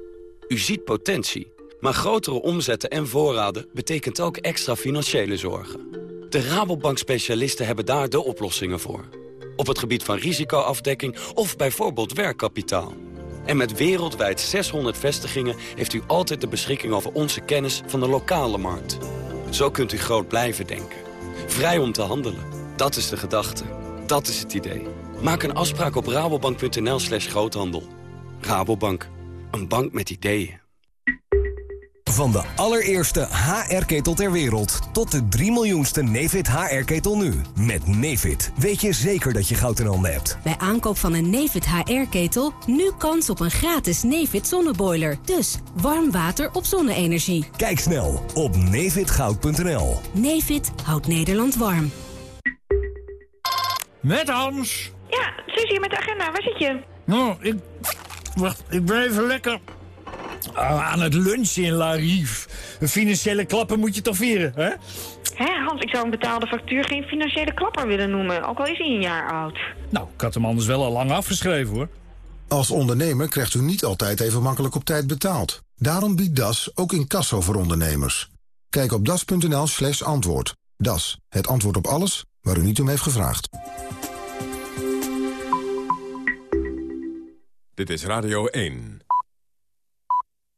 [SPEAKER 66] U ziet potentie,
[SPEAKER 67] Maar grotere omzetten en voorraden betekent ook extra financiële zorgen. De Rabobank-specialisten hebben daar de oplossingen voor. Op het gebied van risicoafdekking of bijvoorbeeld werkkapitaal. En met wereldwijd 600 vestigingen heeft u altijd de beschikking over onze kennis van de lokale markt. Zo kunt u groot blijven denken. Vrij om te handelen. Dat is de gedachte. Dat is het idee. Maak een afspraak op rabobank.nl slash groothandel. Rabobank. Een bank met ideeën.
[SPEAKER 68] Van de allereerste HR-ketel ter wereld tot de 3 miljoenste Nefit HR-ketel nu. Met Nefit weet je zeker dat je goud in handen hebt.
[SPEAKER 34] Bij aankoop van een Nefit HR-ketel nu kans op een gratis Nefit zonneboiler. Dus warm water op zonne-energie.
[SPEAKER 68] Kijk snel op nefitgoud.nl.
[SPEAKER 34] Nefit houdt Nederland warm.
[SPEAKER 54] Met Hans.
[SPEAKER 65] Ja, Suzie met de agenda. Waar zit je?
[SPEAKER 54] Nou, ik... Wacht, ik ben even lekker... Ah, aan het lunchen in La Rive. Een financiële klapper moet je toch vieren, hè?
[SPEAKER 65] Hé, Hans, ik zou een betaalde factuur geen financiële klapper willen noemen. Ook al is hij een jaar oud.
[SPEAKER 54] Nou, ik had hem anders wel al lang afgeschreven, hoor.
[SPEAKER 69] Als ondernemer krijgt u niet altijd even makkelijk op tijd betaald. Daarom biedt DAS ook incasso voor ondernemers. Kijk op das.nl slash antwoord. DAS, het antwoord op alles waar u niet om heeft gevraagd.
[SPEAKER 1] Dit is Radio 1.